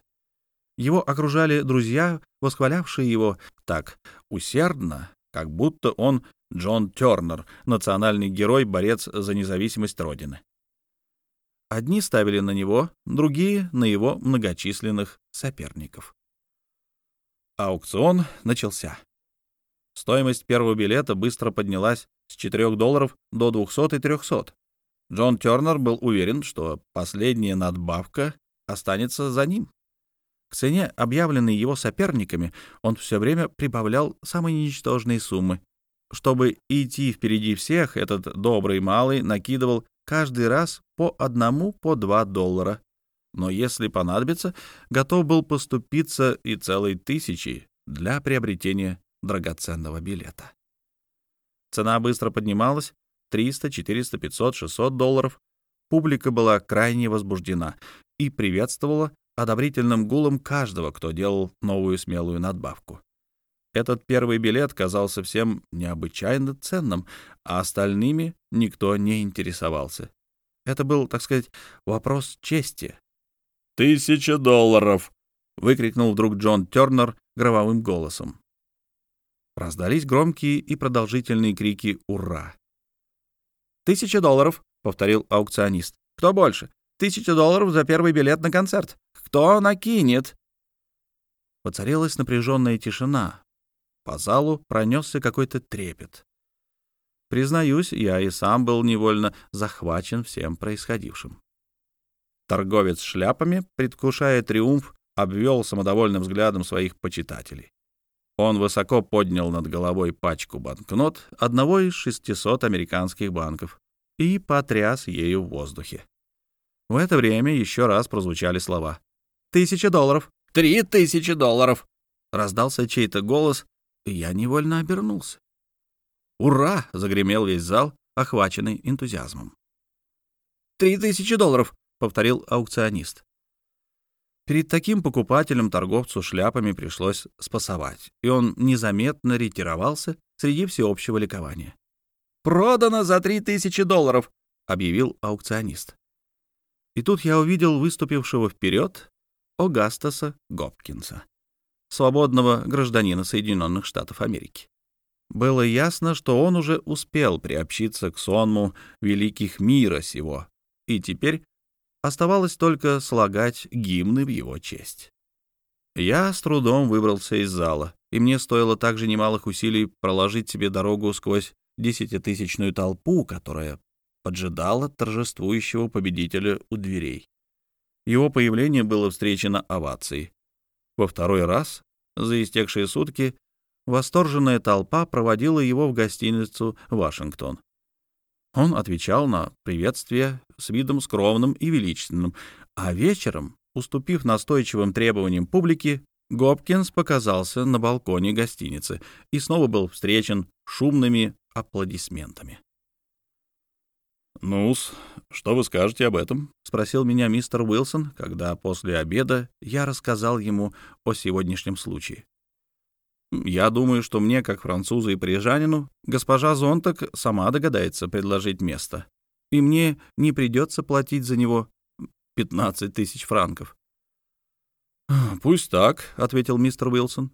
Его окружали друзья, восхвалявшие его так усердно, как будто он Джон Тернер, национальный герой, борец за независимость Родины. Одни ставили на него, другие — на его многочисленных соперников. Аукцион начался. Стоимость первого билета быстро поднялась с 4 долларов до 200 и 300. Джон Тернер был уверен, что последняя надбавка останется за ним. К цене, объявленной его соперниками, он все время прибавлял самые ничтожные суммы. Чтобы идти впереди всех, этот добрый малый накидывал каждый раз по одному по два доллара. Но если понадобится, готов был поступиться и целой тысячи для приобретения драгоценного билета. Цена быстро поднималась, 300, 400, 500, 600 долларов. Публика была крайне возбуждена и приветствовала одобрительным гулом каждого, кто делал новую смелую надбавку. Этот первый билет казался всем необычайно ценным, а остальными никто не интересовался. Это был, так сказать, вопрос чести. «Тысяча долларов!» — выкрикнул вдруг Джон Тернер громовым голосом. Раздались громкие и продолжительные крики «Ура!». «Тысяча долларов!» — повторил аукционист. «Кто больше? Тысяча долларов за первый билет на концерт. Кто накинет?» Воцарилась напряженная тишина. По залу пронесся какой-то трепет. Признаюсь, я и сам был невольно захвачен всем происходившим. Торговец шляпами, предвкушая триумф, обвел самодовольным взглядом своих почитателей. Он высоко поднял над головой пачку банкнот одного из 600 американских банков и потряс ею в воздухе. В это время еще раз прозвучали слова. «Тысяча долларов! Три тысячи долларов!» Раздался чей-то голос, и я невольно обернулся. «Ура!» — загремел весь зал, охваченный энтузиазмом. «Три тысячи долларов!» — повторил аукционист. Перед таким покупателем торговцу шляпами пришлось спасовать, и он незаметно ретировался среди всеобщего ликования. «Продано за три тысячи долларов!» — объявил аукционист. И тут я увидел выступившего вперед Огастаса Гопкинса, свободного гражданина Соединенных Штатов Америки. Было ясно, что он уже успел приобщиться к сонму великих мира сего, и теперь оставалось только слагать гимны в его честь. Я с трудом выбрался из зала, и мне стоило также немалых усилий проложить себе дорогу сквозь десятитысячную толпу, которая поджидала торжествующего победителя у дверей. Его появление было встречено овацией. Во второй раз за истекшие сутки восторженная толпа проводила его в гостиницу «Вашингтон». Он отвечал на приветствие с видом скромным и величественным, а вечером, уступив настойчивым требованиям публики, Гопкинс показался на балконе гостиницы и снова был встречен шумными аплодисментами. «Ну-с, что вы скажете об этом?» — спросил меня мистер Уилсон, когда после обеда я рассказал ему о сегодняшнем случае. «Я думаю, что мне, как французу и парижанину, госпожа Зонтак сама догадается предложить место, и мне не придется платить за него 15 тысяч франков». «Пусть так», — ответил мистер Уилсон.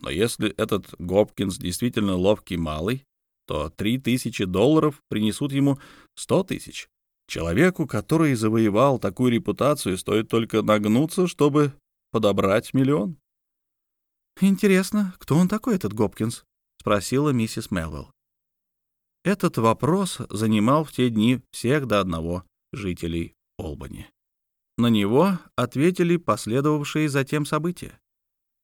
«Но если этот Гопкинс действительно ловкий малый, то три тысячи долларов принесут ему сто тысяч. Человеку, который завоевал такую репутацию, стоит только нагнуться, чтобы подобрать миллион. «Интересно, кто он такой, этот Гопкинс?» — спросила миссис Мелвелл. Этот вопрос занимал в те дни всех до одного жителей Олбани. На него ответили последовавшие затем события.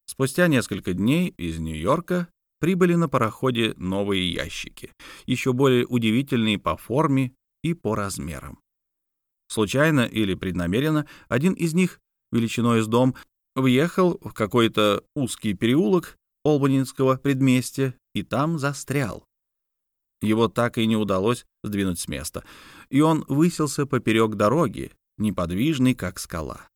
Спустя несколько дней из Нью-Йорка прибыли на пароходе новые ящики, еще более удивительные по форме и по размерам. Случайно или преднамеренно один из них, величиной с дом, въехал в какой-то узкий переулок Олбанинского предместья и там застрял. Его так и не удалось сдвинуть с места, и он высился поперек дороги, неподвижный, как скала.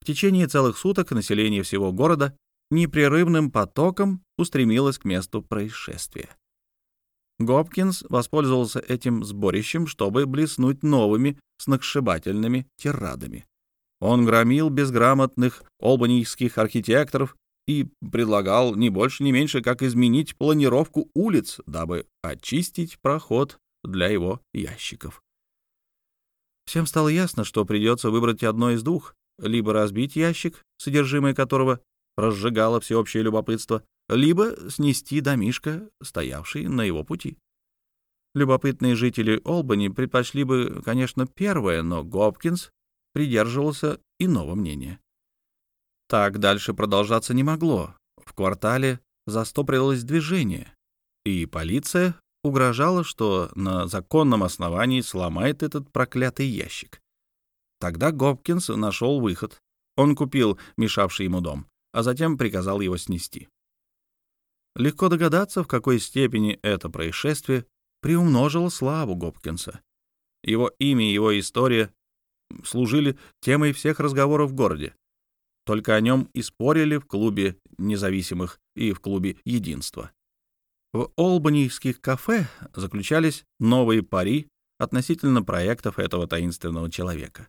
В течение целых суток население всего города непрерывным потоком устремилась к месту происшествия. Гопкинс воспользовался этим сборищем, чтобы блеснуть новыми сногсшибательными тирадами. Он громил безграмотных олбанийских архитекторов и предлагал не больше, не меньше, как изменить планировку улиц, дабы очистить проход для его ящиков. Всем стало ясно, что придется выбрать одно из двух — либо разбить ящик, содержимое которого разжигало всеобщее любопытство, либо снести домишко, стоявший на его пути. Любопытные жители Олбани предпочли бы, конечно, первое, но Гопкинс придерживался иного мнения. Так дальше продолжаться не могло. В квартале застопорилось движение, и полиция угрожала, что на законном основании сломает этот проклятый ящик. Тогда Гопкинс нашел выход. Он купил мешавший ему дом, а затем приказал его снести. Легко догадаться, в какой степени это происшествие приумножило славу Гопкинса. Его имя и его история служили темой всех разговоров в городе. Только о нем и спорили в клубе независимых и в клубе единства. В олбанийских кафе заключались новые пари относительно проектов этого таинственного человека.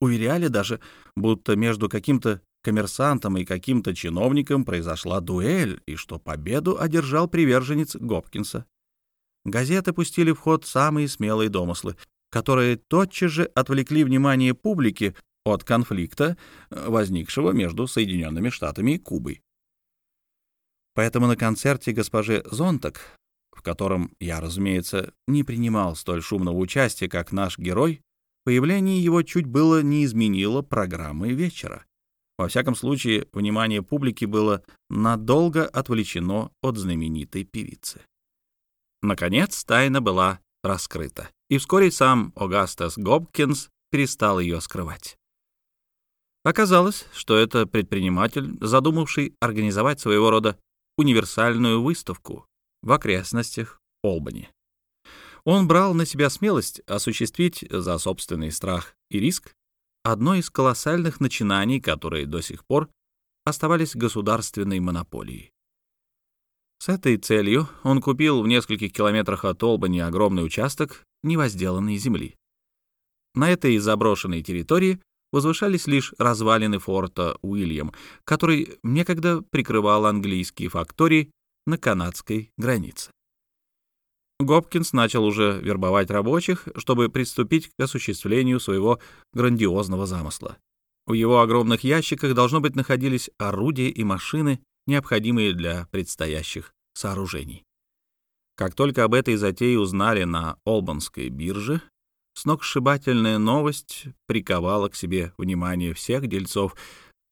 Уверяли даже, будто между каким-то коммерсантом и каким-то чиновником произошла дуэль, и что победу одержал приверженец Гопкинса. Газеты пустили в ход самые смелые домыслы, которые тотчас же отвлекли внимание публики от конфликта, возникшего между Соединенными Штатами и Кубой. Поэтому на концерте госпожи Зонтак, в котором я, разумеется, не принимал столь шумного участия, как наш герой, Появление его чуть было не изменило программы вечера. Во всяком случае, внимание публики было надолго отвлечено от знаменитой певицы. Наконец, тайна была раскрыта, и вскоре сам Огастас Гобкинс перестал ее скрывать. Оказалось, что это предприниматель, задумавший организовать своего рода универсальную выставку в окрестностях Олбани. Он брал на себя смелость осуществить за собственный страх и риск одно из колоссальных начинаний, которые до сих пор оставались государственной монополией. С этой целью он купил в нескольких километрах от Олбани огромный участок невозделанной земли. На этой заброшенной территории возвышались лишь развалины форта Уильям, который некогда прикрывал английские фактории на канадской границе. Гопкинс начал уже вербовать рабочих, чтобы приступить к осуществлению своего грандиозного замысла. В его огромных ящиках, должно быть, находились орудия и машины, необходимые для предстоящих сооружений. Как только об этой затее узнали на Олбанской бирже, сногсшибательная новость приковала к себе внимание всех дельцов.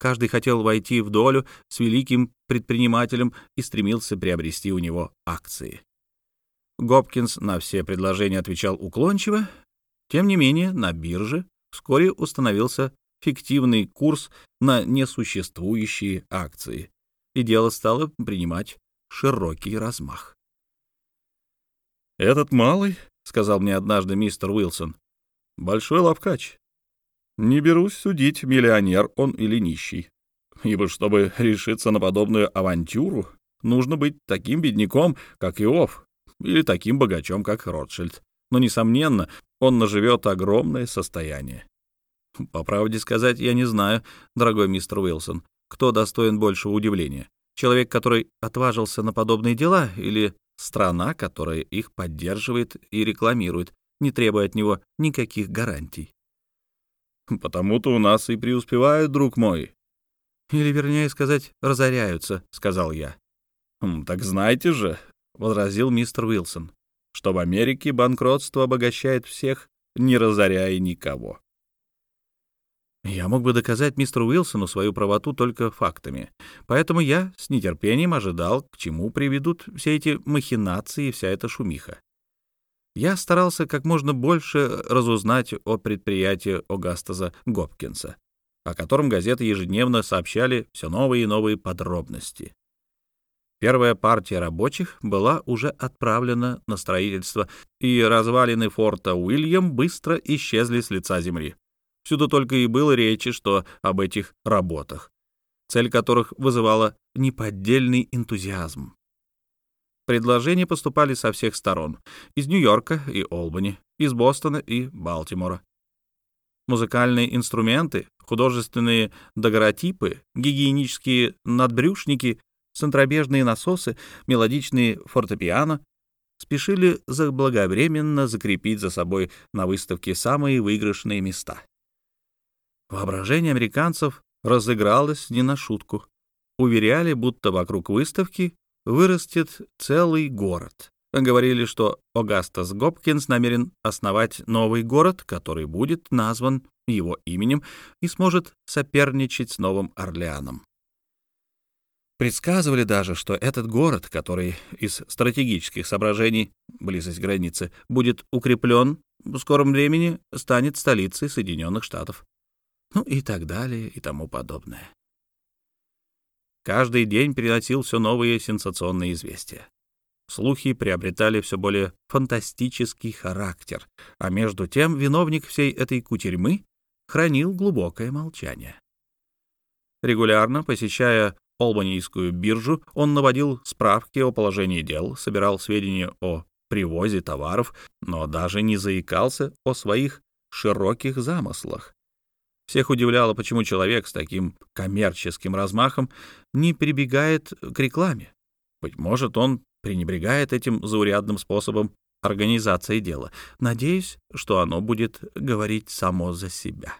Каждый хотел войти в долю с великим предпринимателем и стремился приобрести у него акции. Гопкинс на все предложения отвечал уклончиво. Тем не менее, на бирже вскоре установился фиктивный курс на несуществующие акции, и дело стало принимать широкий размах. «Этот малый, — сказал мне однажды мистер Уилсон, — большой ловкач. Не берусь судить, миллионер он или нищий, ибо чтобы решиться на подобную авантюру, нужно быть таким бедняком, как Иов, или таким богачом, как Ротшильд. Но, несомненно, он наживет огромное состояние. По правде сказать, я не знаю, дорогой мистер Уилсон, кто достоин большего удивления. Человек, который отважился на подобные дела, или страна, которая их поддерживает и рекламирует, не требуя от него никаких гарантий. «Потому-то у нас и преуспевают, друг мой». «Или, вернее сказать, разоряются», — сказал я. «Хм, «Так знаете же, возразил мистер Уилсон, что в Америке банкротство обогащает всех, не разоряя никого. Я мог бы доказать мистеру Уилсону свою правоту только фактами, поэтому я с нетерпением ожидал, к чему приведут все эти махинации и вся эта шумиха. Я старался как можно больше разузнать о предприятии Огастаза Гопкинса, о котором газеты ежедневно сообщали все новые и новые подробности. Первая партия рабочих была уже отправлена на строительство, и развалины форта Уильям быстро исчезли с лица земли. Всюду только и было речи, что об этих работах, цель которых вызывала неподдельный энтузиазм. Предложения поступали со всех сторон — из Нью-Йорка и Олбани, из Бостона и Балтимора. Музыкальные инструменты, художественные дагоротипы, гигиенические надбрюшники центробежные насосы, мелодичные фортепиано спешили заблаговременно закрепить за собой на выставке самые выигрышные места. Воображение американцев разыгралось не на шутку. уверяли, будто вокруг выставки вырастет целый город. Говорили, что Огастас Гопкинс намерен основать новый город, который будет назван его именем и сможет соперничать с Новым Орлеаном. Предсказывали даже, что этот город, который из стратегических соображений, близость границы, будет укреплен в скором времени, станет столицей Соединенных Штатов. Ну и так далее и тому подобное. Каждый день приносил все новые сенсационные известия. Слухи приобретали все более фантастический характер, а между тем виновник всей этой кутерьмы хранил глубокое молчание. Регулярно посещая Олбанийскую биржу, он наводил справки о положении дел, собирал сведения о привозе товаров, но даже не заикался о своих широких замыслах. Всех удивляло, почему человек с таким коммерческим размахом не прибегает к рекламе. Быть может, он пренебрегает этим заурядным способом организации дела. Надеюсь, что оно будет говорить само за себя.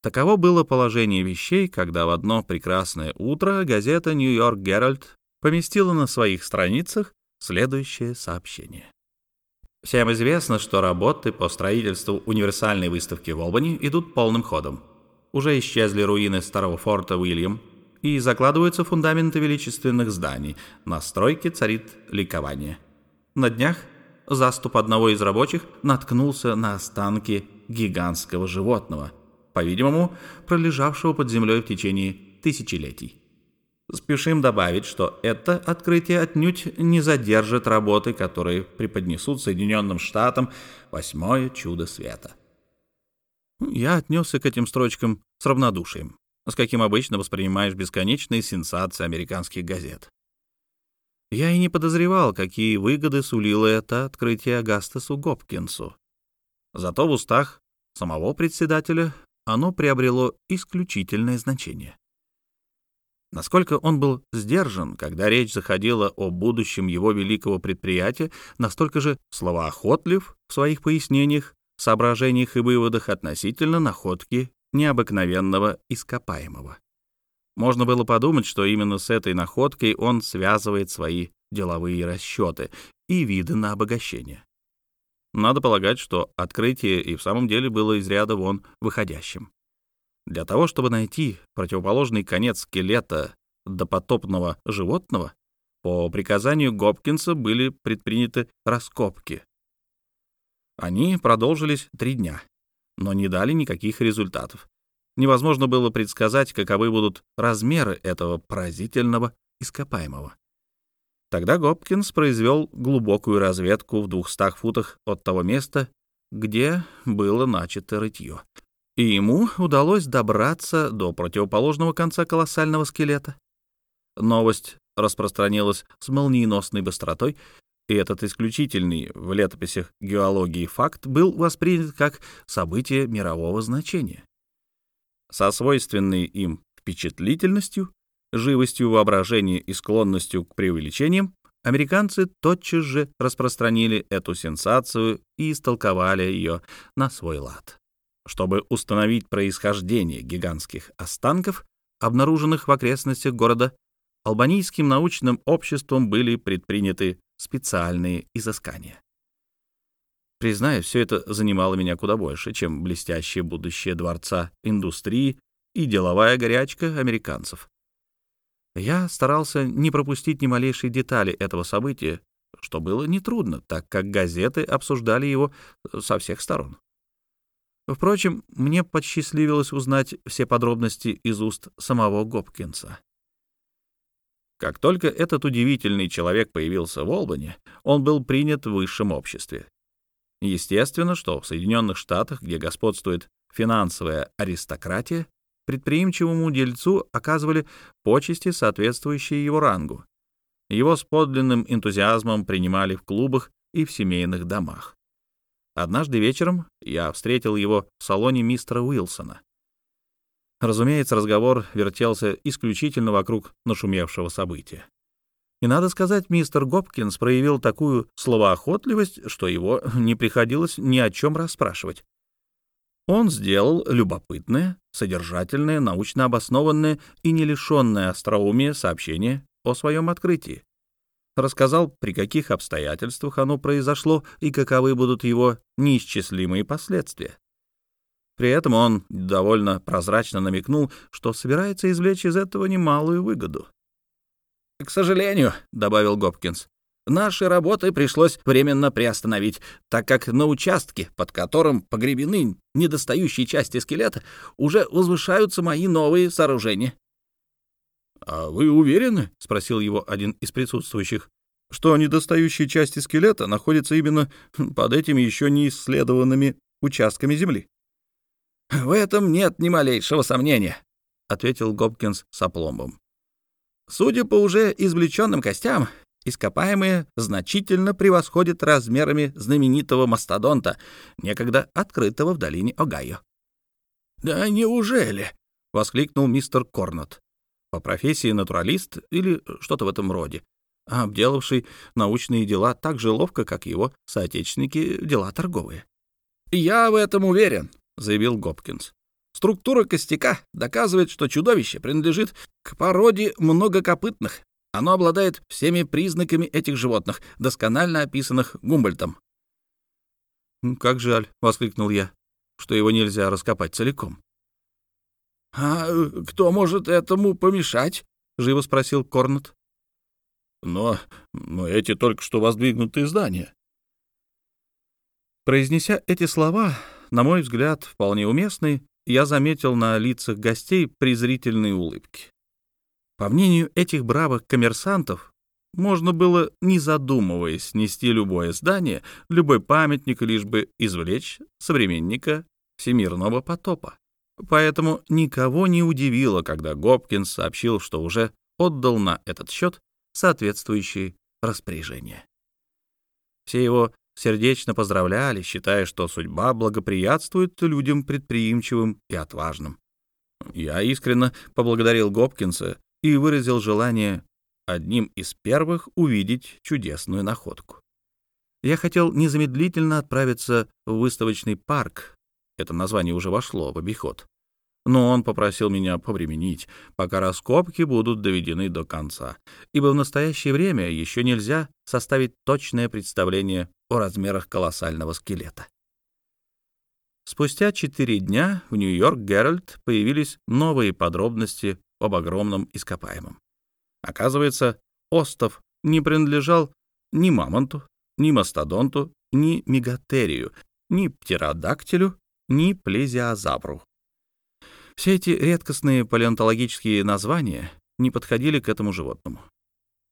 Таково было положение вещей, когда в одно прекрасное утро газета «Нью-Йорк Геральт» поместила на своих страницах следующее сообщение. Всем известно, что работы по строительству универсальной выставки в Олбани идут полным ходом. Уже исчезли руины старого форта Уильям, и закладываются фундаменты величественных зданий. На стройке царит ликование. На днях заступ одного из рабочих наткнулся на останки гигантского животного — по-видимому, пролежавшего под землей в течение тысячелетий. Спешим добавить, что это открытие отнюдь не задержит работы, которые преподнесут Соединенным Штатам восьмое чудо света. Я отнесся к этим строчкам с равнодушием, с каким обычно воспринимаешь бесконечные сенсации американских газет. Я и не подозревал, какие выгоды сулило это открытие Агастасу Гопкинсу. Зато в устах самого председателя оно приобрело исключительное значение. Насколько он был сдержан, когда речь заходила о будущем его великого предприятия, настолько же словоохотлив в своих пояснениях, соображениях и выводах относительно находки необыкновенного ископаемого. Можно было подумать, что именно с этой находкой он связывает свои деловые расчеты и виды на обогащение. Надо полагать, что открытие и в самом деле было из ряда вон выходящим. Для того, чтобы найти противоположный конец скелета допотопного животного, по приказанию Гопкинса были предприняты раскопки. Они продолжились три дня, но не дали никаких результатов. Невозможно было предсказать, каковы будут размеры этого поразительного ископаемого. Тогда Гопкинс произвел глубокую разведку в двухстах футах от того места, где было начато рытье. И ему удалось добраться до противоположного конца колоссального скелета. Новость распространилась с молниеносной быстротой, и этот исключительный в летописях геологии факт был воспринят как событие мирового значения. Со свойственной им впечатлительностью живостью воображения и склонностью к преувеличениям, американцы тотчас же распространили эту сенсацию и истолковали ее на свой лад. Чтобы установить происхождение гигантских останков, обнаруженных в окрестностях города, албанийским научным обществом были предприняты специальные изыскания. Признаю, все это занимало меня куда больше, чем блестящее будущее дворца индустрии и деловая горячка американцев. Я старался не пропустить ни малейшей детали этого события, что было нетрудно, так как газеты обсуждали его со всех сторон. Впрочем, мне подсчастливилось узнать все подробности из уст самого Гопкинса. Как только этот удивительный человек появился в Олбани, он был принят в высшем обществе. Естественно, что в Соединенных Штатах, где господствует финансовая аристократия, предприимчивому дельцу оказывали почести, соответствующие его рангу. Его с подлинным энтузиазмом принимали в клубах и в семейных домах. Однажды вечером я встретил его в салоне мистера Уилсона. Разумеется, разговор вертелся исключительно вокруг нашумевшего события. И надо сказать, мистер Гопкинс проявил такую словоохотливость, что его не приходилось ни о чем расспрашивать. он сделал любопытное, содержательное, научно обоснованное и не лишенное остроумия сообщение о своем открытии. Рассказал, при каких обстоятельствах оно произошло и каковы будут его неисчислимые последствия. При этом он довольно прозрачно намекнул, что собирается извлечь из этого немалую выгоду. «К сожалению», — добавил Гопкинс, Наши работы пришлось временно приостановить, так как на участке, под которым погребены недостающие части скелета, уже возвышаются мои новые сооружения. «А вы уверены?» — спросил его один из присутствующих, что недостающие части скелета находятся именно под этими еще не исследованными участками земли. «В этом нет ни малейшего сомнения», — ответил Гопкинс с опломбом. «Судя по уже извлеченным костям, ископаемые значительно превосходят размерами знаменитого мастодонта, некогда открытого в долине Огайо. «Да неужели?» — воскликнул мистер Корнет, по профессии натуралист или что-то в этом роде, обделавший научные дела так же ловко, как его соотечественники дела торговые. «Я в этом уверен», — заявил Гопкинс. «Структура костяка доказывает, что чудовище принадлежит к породе многокопытных, оно обладает всеми признаками этих животных, досконально описанных Гумбольтом. «Как жаль», — воскликнул я, — «что его нельзя раскопать целиком». «А кто может этому помешать?» — живо спросил Корнет. «Но, но эти только что воздвигнутые здания». Произнеся эти слова, на мой взгляд, вполне уместные, я заметил на лицах гостей презрительные улыбки. По мнению этих бравых коммерсантов, можно было, не задумываясь, снести любое здание, любой памятник, лишь бы извлечь современника всемирного потопа. Поэтому никого не удивило, когда Гопкинс сообщил, что уже отдал на этот счет соответствующие распоряжения. Все его сердечно поздравляли, считая, что судьба благоприятствует людям предприимчивым и отважным. Я искренне поблагодарил Гопкинса и выразил желание одним из первых увидеть чудесную находку. Я хотел незамедлительно отправиться в выставочный парк, это название уже вошло в обиход, но он попросил меня повременить, пока раскопки будут доведены до конца, ибо в настоящее время еще нельзя составить точное представление о размерах колоссального скелета. Спустя четыре дня в Нью-Йорк Геральт появились новые подробности об огромном ископаемом. Оказывается, остов не принадлежал ни мамонту, ни мастодонту, ни мегатерию, ни птеродактилю, ни плезиозавру. Все эти редкостные палеонтологические названия не подходили к этому животному.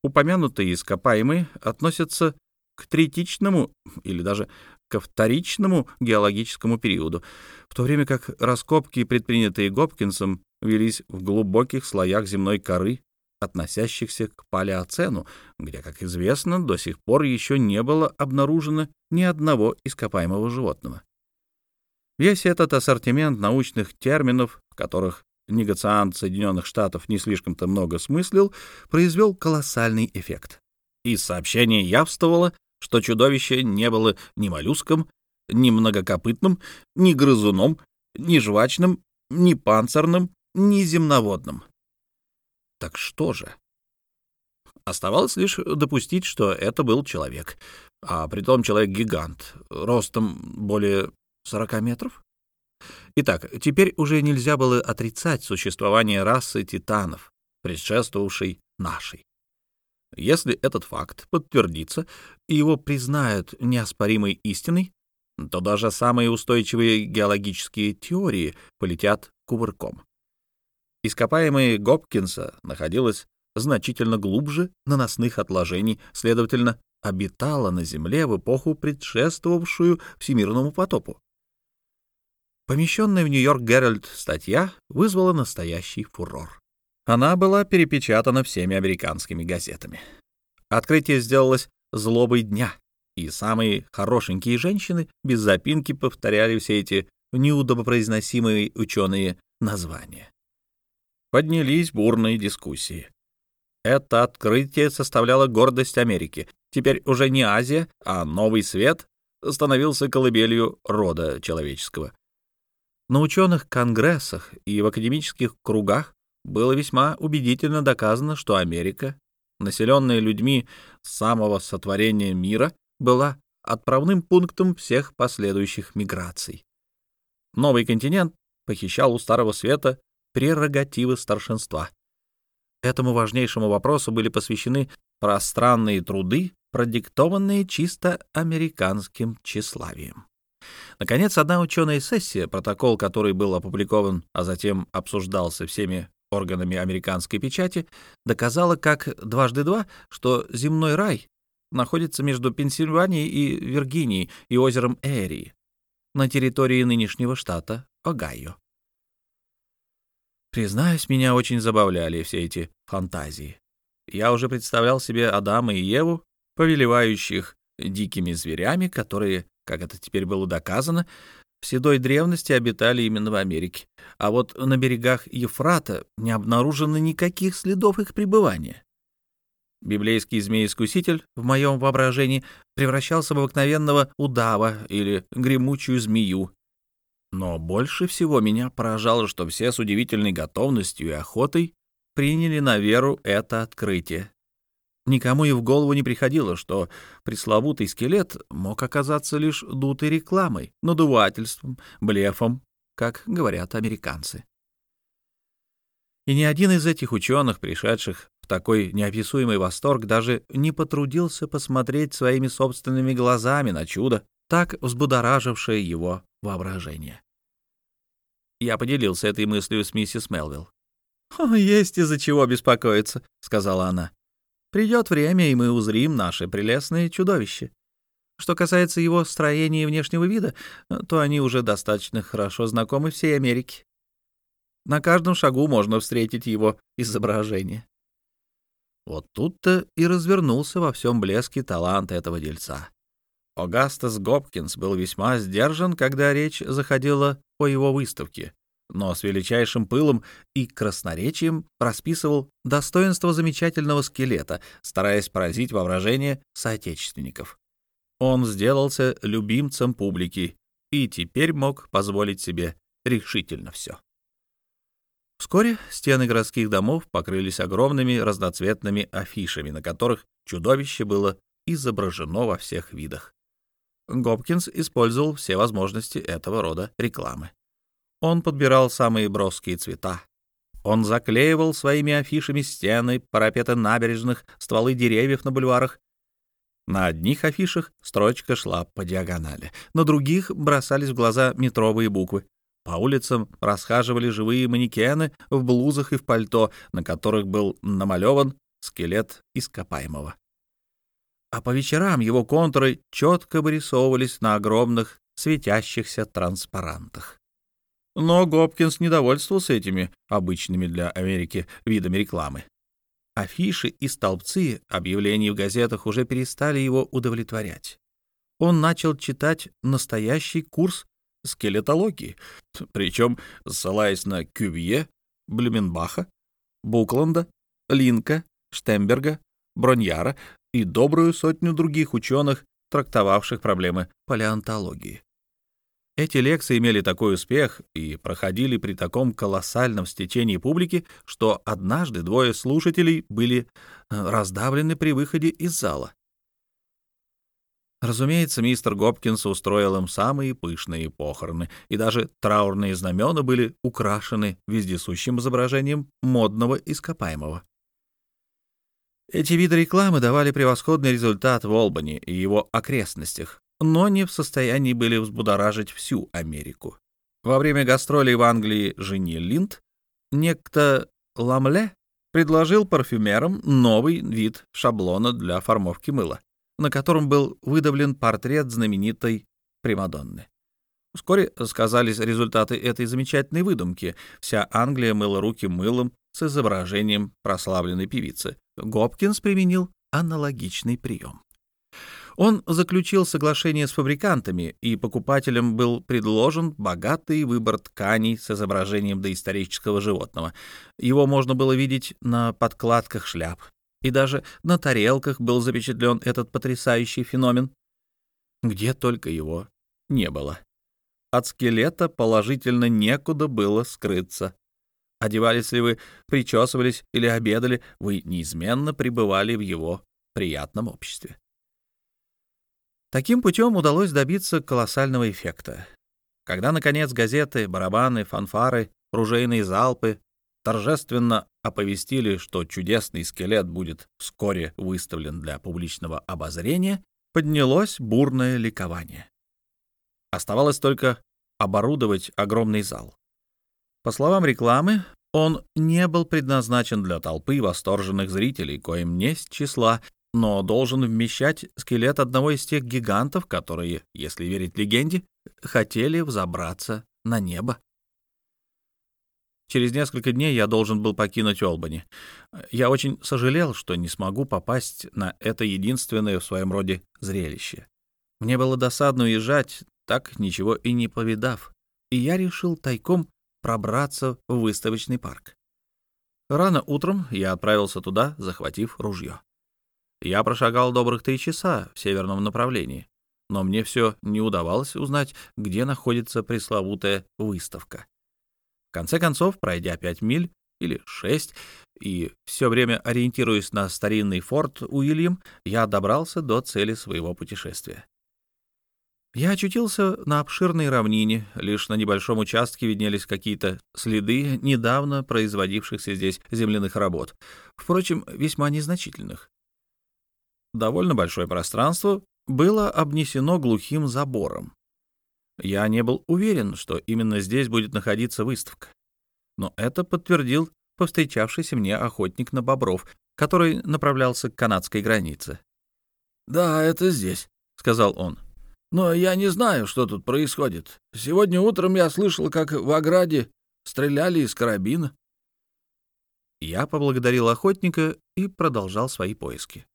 Упомянутые ископаемые относятся к третичному или даже ко вторичному геологическому периоду, в то время как раскопки, предпринятые Гопкинсом, велись в глубоких слоях земной коры, относящихся к палеоцену, где, как известно, до сих пор еще не было обнаружено ни одного ископаемого животного. Весь этот ассортимент научных терминов, в которых негациант Соединенных Штатов не слишком-то много смыслил, произвел колоссальный эффект. Из сообщения явствовало, что чудовище не было ни моллюском, ни многокопытным, ни грызуном, ни жвачным, ни панцирным, ни земноводным. Так что же? Оставалось лишь допустить, что это был человек, а притом человек-гигант, ростом более 40 метров. Итак, теперь уже нельзя было отрицать существование расы титанов, предшествовавшей нашей. Если этот факт подтвердится и его признают неоспоримой истиной, то даже самые устойчивые геологические теории полетят кувырком. Ископаемые Гопкинса находилась значительно глубже наносных отложений, следовательно, обитала на Земле в эпоху, предшествовавшую Всемирному потопу. Помещенная в Нью-Йорк Геральд статья вызвала настоящий фурор. Она была перепечатана всеми американскими газетами. Открытие сделалось злобой дня, и самые хорошенькие женщины без запинки повторяли все эти неудобопроизносимые ученые названия поднялись бурные дискуссии. Это открытие составляло гордость Америки. Теперь уже не Азия, а новый свет становился колыбелью рода человеческого. На ученых конгрессах и в академических кругах было весьма убедительно доказано, что Америка, населенная людьми с самого сотворения мира, была отправным пунктом всех последующих миграций. Новый континент похищал у Старого Света прерогативы старшинства. Этому важнейшему вопросу были посвящены пространные труды, продиктованные чисто американским тщеславием. Наконец, одна ученая сессия, протокол которой был опубликован, а затем обсуждался всеми органами американской печати, доказала как дважды два, что земной рай находится между Пенсильванией и Виргинией и озером Эри на территории нынешнего штата Огайо. Признаюсь, меня очень забавляли все эти фантазии. Я уже представлял себе Адама и Еву, повелевающих дикими зверями, которые, как это теперь было доказано, в седой древности обитали именно в Америке. А вот на берегах Ефрата не обнаружено никаких следов их пребывания. Библейский змей-искуситель в моем воображении превращался в обыкновенного удава или гремучую змею. Но больше всего меня поражало, что все с удивительной готовностью и охотой приняли на веру это открытие. Никому и в голову не приходило, что пресловутый скелет мог оказаться лишь дутой рекламой, надувательством, блефом, как говорят американцы. И ни один из этих ученых, пришедших в такой неописуемый восторг, даже не потрудился посмотреть своими собственными глазами на чудо, так взбудоражившее его воображение. Я поделился этой мыслью с миссис Мелвилл. «Есть из-за чего беспокоиться», — сказала она. Придет время, и мы узрим наше прелестное чудовище. Что касается его строения и внешнего вида, то они уже достаточно хорошо знакомы всей Америке. На каждом шагу можно встретить его изображение. Вот тут-то и развернулся во всем блеске талант этого дельца. Огастас Гопкинс был весьма сдержан, когда речь заходила о его выставке, но с величайшим пылом и красноречием расписывал достоинство замечательного скелета, стараясь поразить воображение соотечественников. Он сделался любимцем публики и теперь мог позволить себе решительно все. Вскоре стены городских домов покрылись огромными разноцветными афишами, на которых чудовище было изображено во всех видах. Гопкинс использовал все возможности этого рода рекламы. Он подбирал самые броские цвета. Он заклеивал своими афишами стены, парапеты набережных, стволы деревьев на бульварах. На одних афишах строчка шла по диагонали, на других бросались в глаза метровые буквы. По улицам расхаживали живые манекены в блузах и в пальто, на которых был намалеван скелет ископаемого. А по вечерам его контуры четко вырисовывались на огромных светящихся транспарантах. Но Гопкинс не довольствовался этими обычными для Америки видами рекламы. Афиши и столбцы объявлений в газетах уже перестали его удовлетворять. Он начал читать настоящий курс скелетологии, причем ссылаясь на Кювье, Блюменбаха, Букланда, Линка, Штемберга, Броньяра и добрую сотню других ученых, трактовавших проблемы палеонтологии. Эти лекции имели такой успех и проходили при таком колоссальном стечении публики, что однажды двое слушателей были э, раздавлены при выходе из зала. Разумеется, мистер Гопкинс устроил им самые пышные похороны, и даже траурные знамена были украшены вездесущим изображением модного ископаемого. Эти виды рекламы давали превосходный результат в Олбани и его окрестностях, но не в состоянии были взбудоражить всю Америку. Во время гастролей в Англии жени Линд некто Ламле предложил парфюмерам новый вид шаблона для формовки мыла, на котором был выдавлен портрет знаменитой Примадонны. Вскоре сказались результаты этой замечательной выдумки. Вся Англия мыла руки мылом с изображением прославленной певицы. Гопкинс применил аналогичный прием. Он заключил соглашение с фабрикантами, и покупателям был предложен богатый выбор тканей с изображением доисторического животного. Его можно было видеть на подкладках шляп, и даже на тарелках был запечатлен этот потрясающий феномен. Где только его не было. от скелета положительно некуда было скрыться. Одевались ли вы, причесывались или обедали, вы неизменно пребывали в его приятном обществе. Таким путем удалось добиться колоссального эффекта. Когда, наконец, газеты, барабаны, фанфары, ружейные залпы торжественно оповестили, что чудесный скелет будет вскоре выставлен для публичного обозрения, поднялось бурное ликование. Оставалось только оборудовать огромный зал. По словам рекламы, он не был предназначен для толпы восторженных зрителей, коим не с числа, но должен вмещать скелет одного из тех гигантов, которые, если верить легенде, хотели взобраться на небо. Через несколько дней я должен был покинуть Олбани. Я очень сожалел, что не смогу попасть на это единственное в своем роде зрелище. Мне было досадно уезжать, так ничего и не повидав, и я решил тайком пробраться в выставочный парк. Рано утром я отправился туда, захватив ружье. Я прошагал добрых три часа в северном направлении, но мне все не удавалось узнать, где находится пресловутая выставка. В конце концов, пройдя пять миль или шесть, и все время ориентируясь на старинный форт Уильям, я добрался до цели своего путешествия. Я очутился на обширной равнине, лишь на небольшом участке виднелись какие-то следы недавно производившихся здесь земляных работ, впрочем, весьма незначительных. Довольно большое пространство было обнесено глухим забором. Я не был уверен, что именно здесь будет находиться выставка. Но это подтвердил повстречавшийся мне охотник на бобров, который направлялся к канадской границе. «Да, это здесь», — сказал он. «Но я не знаю, что тут происходит. Сегодня утром я слышал, как в ограде стреляли из карабина». Я поблагодарил охотника и продолжал свои поиски.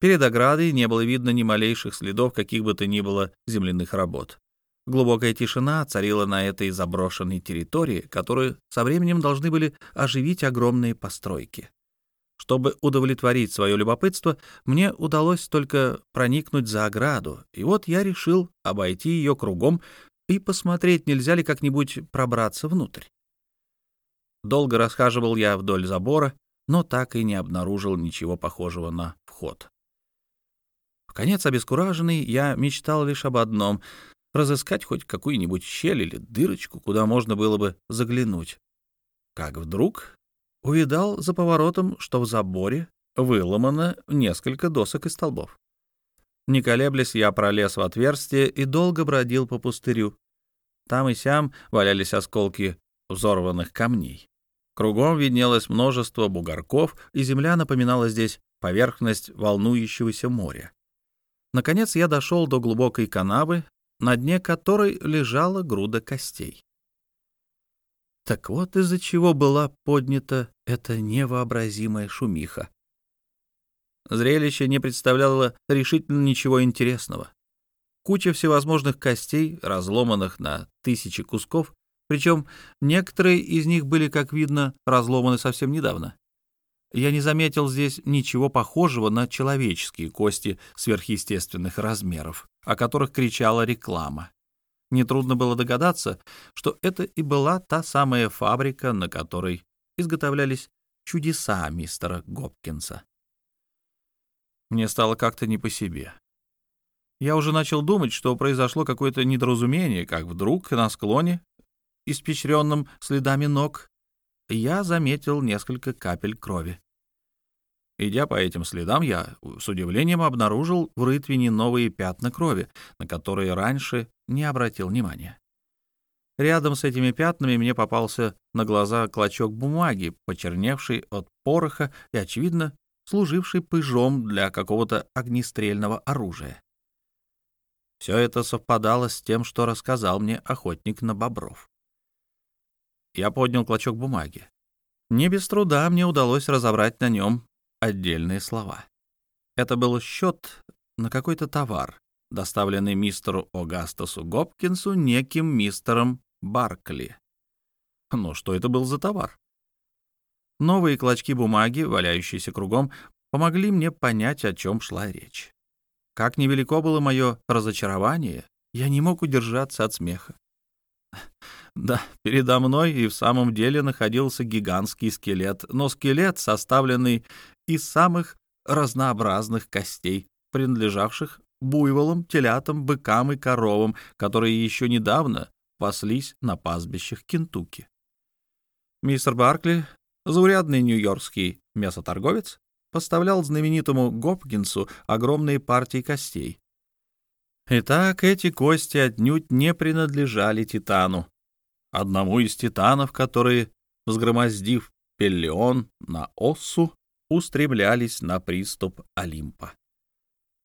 Перед оградой не было видно ни малейших следов каких бы то ни было земляных работ. Глубокая тишина царила на этой заброшенной территории, которую со временем должны были оживить огромные постройки. Чтобы удовлетворить свое любопытство, мне удалось только проникнуть за ограду, и вот я решил обойти ее кругом и посмотреть, нельзя ли как-нибудь пробраться внутрь. Долго расхаживал я вдоль забора, но так и не обнаружил ничего похожего на вход. Конец обескураженный, я мечтал лишь об одном разыскать хоть какую-нибудь щель или дырочку, куда можно было бы заглянуть. Как вдруг увидал за поворотом, что в заборе выломано несколько досок и столбов. Не колеблясь, я пролез в отверстие и долго бродил по пустырю. Там и сям валялись осколки взорванных камней. Кругом виднелось множество бугорков, и земля напоминала здесь поверхность волнующегося моря. Наконец я дошел до глубокой канавы, на дне которой лежала груда костей. Так вот из-за чего была поднята эта невообразимая шумиха. Зрелище не представляло решительно ничего интересного. Куча всевозможных костей, разломанных на тысячи кусков, причем некоторые из них были, как видно, разломаны совсем недавно. Я не заметил здесь ничего похожего на человеческие кости сверхъестественных размеров, о которых кричала реклама. Нетрудно было догадаться, что это и была та самая фабрика, на которой изготовлялись чудеса мистера Гопкинса. Мне стало как-то не по себе. Я уже начал думать, что произошло какое-то недоразумение, как вдруг на склоне, испещренном следами ног, я заметил несколько капель крови. Идя по этим следам, я с удивлением обнаружил в рытвине новые пятна крови, на которые раньше не обратил внимания. Рядом с этими пятнами мне попался на глаза клочок бумаги, почерневший от пороха и, очевидно, служивший пыжом для какого-то огнестрельного оружия. Все это совпадало с тем, что рассказал мне охотник на бобров. Я поднял клочок бумаги. Не без труда мне удалось разобрать на нем отдельные слова. Это был счет на какой-то товар, доставленный мистеру Огастасу Гопкинсу неким мистером Баркли. Но что это был за товар? Новые клочки бумаги, валяющиеся кругом, помогли мне понять, о чем шла речь. Как невелико было мое разочарование, Я не мог удержаться от смеха. Да, передо мной и в самом деле находился гигантский скелет, но скелет, составленный из самых разнообразных костей, принадлежавших буйволам, телятам, быкам и коровам, которые еще недавно паслись на пастбищах Кентукки. Мистер Баркли, заурядный нью-йоркский мясоторговец, поставлял знаменитому Гопкинсу огромные партии костей. Итак, эти кости отнюдь не принадлежали Титану, одному из титанов, которые, взгромоздив Пеллион на Оссу, устремлялись на приступ Олимпа.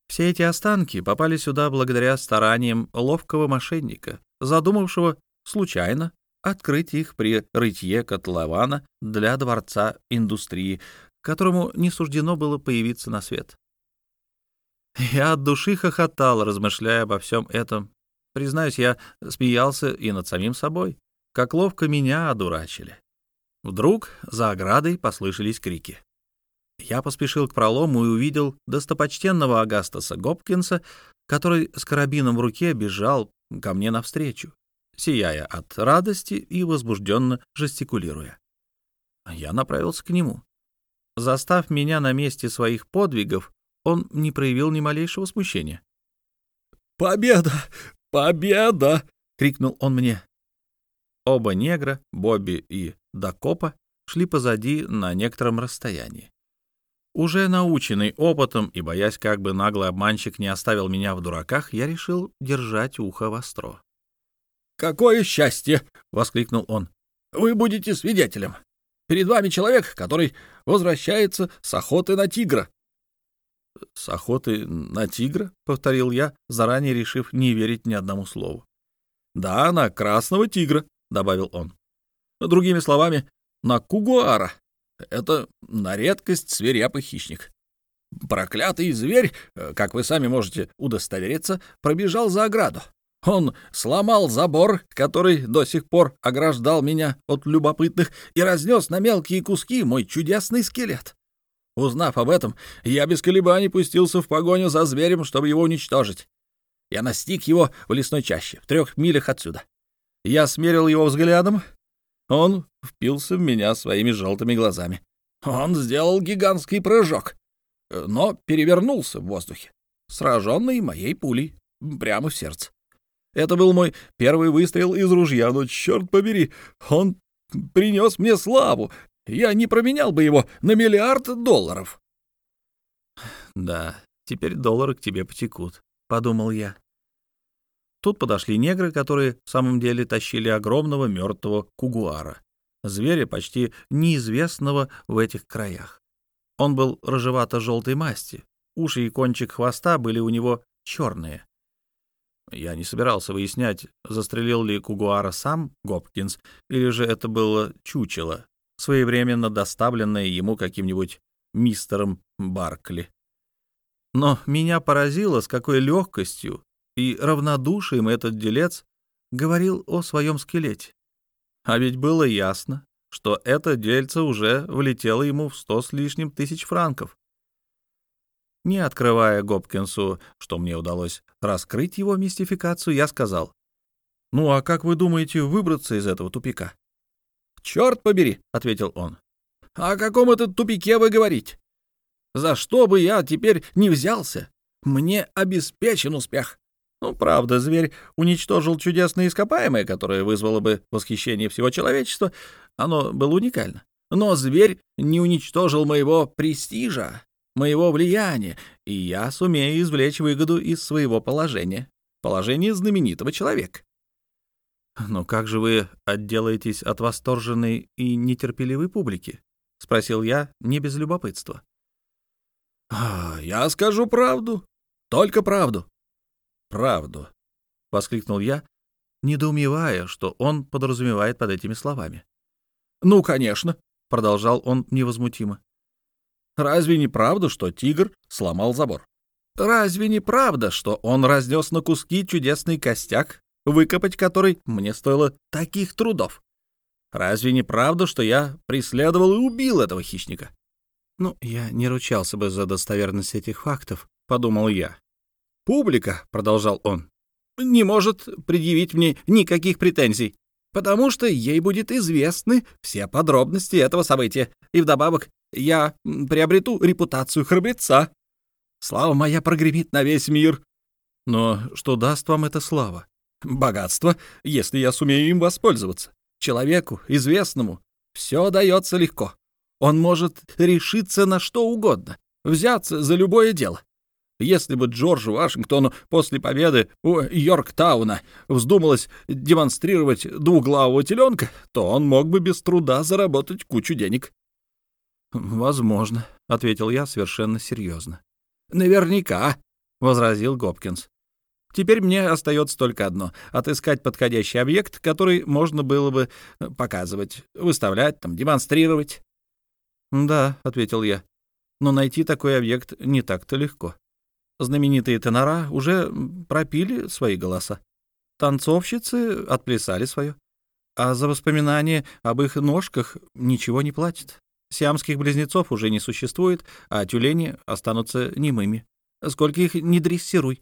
Все эти останки попали сюда благодаря стараниям ловкого мошенника, задумавшего случайно открыть их при рытье котлована для дворца индустрии, которому не суждено было появиться на свет. Я от души хохотал, размышляя обо всем этом. Признаюсь, я смеялся и над самим собой, как ловко меня одурачили. Вдруг за оградой послышались крики. Я поспешил к пролому и увидел достопочтенного Агастаса Гопкинса, который с карабином в руке бежал ко мне навстречу, сияя от радости и возбужденно жестикулируя. Я направился к нему. Застав меня на месте своих подвигов, он не проявил ни малейшего смущения. «Победа! Победа!» — крикнул он мне. Оба негра, Бобби и Дакопа, шли позади на некотором расстоянии. Уже наученный опытом и боясь, как бы наглый обманщик не оставил меня в дураках, я решил держать ухо востро. «Какое счастье!» — воскликнул он. «Вы будете свидетелем. Перед вами человек, который возвращается с охоты на тигра». «С охоты на тигра?» — повторил я, заранее решив не верить ни одному слову. «Да, на красного тигра», — добавил он. «Другими словами, на кугуара. Это на редкость свирепый хищник. Проклятый зверь, как вы сами можете удостовериться, пробежал за ограду. Он сломал забор, который до сих пор ограждал меня от любопытных, и разнес на мелкие куски мой чудесный скелет. Узнав об этом, я без колебаний пустился в погоню за зверем, чтобы его уничтожить. Я настиг его в лесной чаще, в трех милях отсюда. Я смерил его взглядом, он впился в меня своими желтыми глазами. Он сделал гигантский прыжок, но перевернулся в воздухе, сраженный моей пулей прямо в сердце. Это был мой первый выстрел из ружья, но, черт побери, он принес мне славу. Я не променял бы его на миллиард долларов. «Да, теперь доллары к тебе потекут», — подумал я. Тут подошли негры, которые в самом деле тащили огромного мертвого кугуара, зверя почти неизвестного в этих краях. Он был рыжевато-желтой масти, уши и кончик хвоста были у него черные. Я не собирался выяснять, застрелил ли кугуара сам Гопкинс, или же это было чучело, своевременно доставленное ему каким-нибудь мистером Баркли. Но меня поразило, с какой легкостью и равнодушием этот делец говорил о своем скелете. А ведь было ясно, что это дельце уже влетело ему в сто с лишним тысяч франков. Не открывая Гопкинсу, что мне удалось раскрыть его мистификацию, я сказал, «Ну а как вы думаете выбраться из этого тупика?» «Черт побери», — ответил он. «О каком это тупике вы говорите? За что бы я теперь не взялся? Мне обеспечен успех. Ну, правда, зверь уничтожил чудесное ископаемое, которое вызвало бы восхищение всего человечества. Оно было уникально. Но зверь не уничтожил моего престижа, моего влияния, и я сумею извлечь выгоду из своего положения. Положение знаменитого человека. «Но как же вы отделаетесь от восторженной и нетерпеливой публики?» — спросил я, не без любопытства. «Я скажу правду, только правду правду!» — воскликнул я, недоумевая, что он подразумевает под этими словами. «Ну, конечно», — продолжал он невозмутимо. «Разве не правда, что тигр сломал забор? Разве не правда, что он разнес на куски чудесный костяк, выкопать который мне стоило таких трудов? Разве не правда, что я преследовал и убил этого хищника?» «Ну, я не ручался бы за достоверность этих фактов», — подумал я. Публика, — продолжал он, — не может предъявить мне никаких претензий, потому что ей будет известны все подробности этого события, и вдобавок я приобрету репутацию храбреца. Слава моя прогремит на весь мир. Но что даст вам эта слава? Богатство, если я сумею им воспользоваться. Человеку, известному, все дается легко. Он может решиться на что угодно, взяться за любое дело. Если бы Джорджу Вашингтону после победы у Йорктауна вздумалось демонстрировать двуглавого теленка, то он мог бы без труда заработать кучу денег. «Возможно», — ответил я совершенно серьезно. «Наверняка», — возразил Гопкинс. «Теперь мне остается только одно — отыскать подходящий объект, который можно было бы показывать, выставлять, там, демонстрировать». «Да», — ответил я, — «но найти такой объект не так-то легко. Знаменитые тенора уже пропили свои голоса. Танцовщицы отплясали свое. А за воспоминания об их ножках ничего не платят. Сиамских близнецов уже не существует, а тюлени останутся немыми. Сколько их не дрессируй.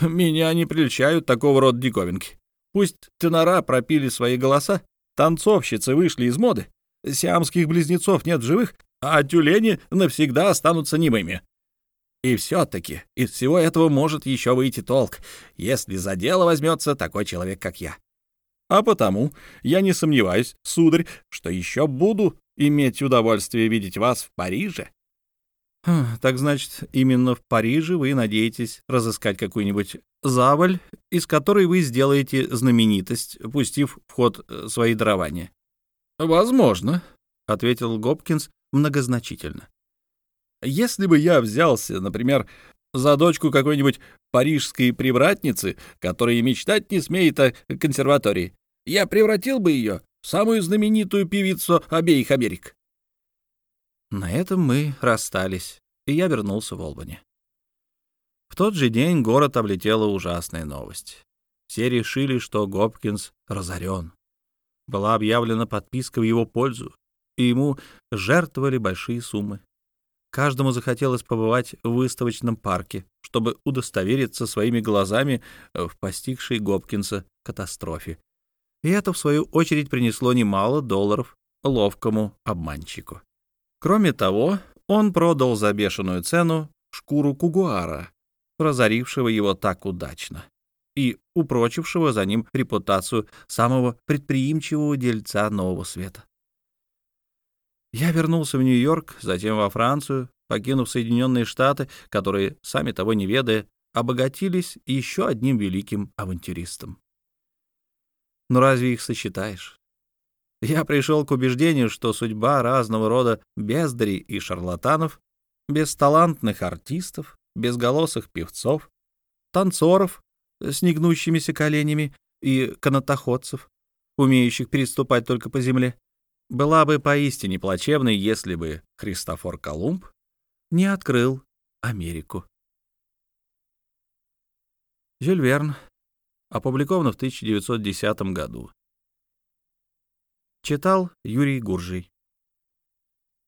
Меня не прельщают такого рода диковинки. Пусть тенора пропили свои голоса, танцовщицы вышли из моды, сиамских близнецов нет в живых, а тюлени навсегда останутся немыми. И все-таки из всего этого может еще выйти толк, если за дело возьмется такой человек, как я. А потому я не сомневаюсь, сударь, что еще буду иметь удовольствие видеть вас в Париже. Так значит, именно в Париже вы надеетесь разыскать какую-нибудь заваль, из которой вы сделаете знаменитость, пустив в ход э, свои дарования? Возможно, ответил Гопкинс многозначительно. Если бы я взялся, например, за дочку какой-нибудь парижской привратницы, которая мечтать не смеет о консерватории, я превратил бы ее в самую знаменитую певицу обеих Америк. На этом мы расстались, и я вернулся в Олбани. В тот же день город облетела ужасная новость. Все решили, что Гопкинс разорен. Была объявлена подписка в его пользу, и ему жертвовали большие суммы. Каждому захотелось побывать в выставочном парке, чтобы удостовериться своими глазами в постигшей Гопкинса катастрофе. И это, в свою очередь, принесло немало долларов ловкому обманщику. Кроме того, он продал за бешеную цену шкуру кугуара, разорившего его так удачно и упрочившего за ним репутацию самого предприимчивого дельца нового света. Я вернулся в Нью-Йорк, затем во Францию, покинув Соединенные Штаты, которые, сами того не ведая, обогатились еще одним великим авантюристом. Но разве их сочетаешь? Я пришел к убеждению, что судьба разного рода бездарей и шарлатанов, бесталантных артистов, безголосых певцов, танцоров с негнущимися коленями и канатоходцев, умеющих переступать только по земле, была бы поистине плачевной, если бы Христофор Колумб не открыл Америку. Жюль Верн. Опубликовано в 1910 году. Читал Юрий Гуржий.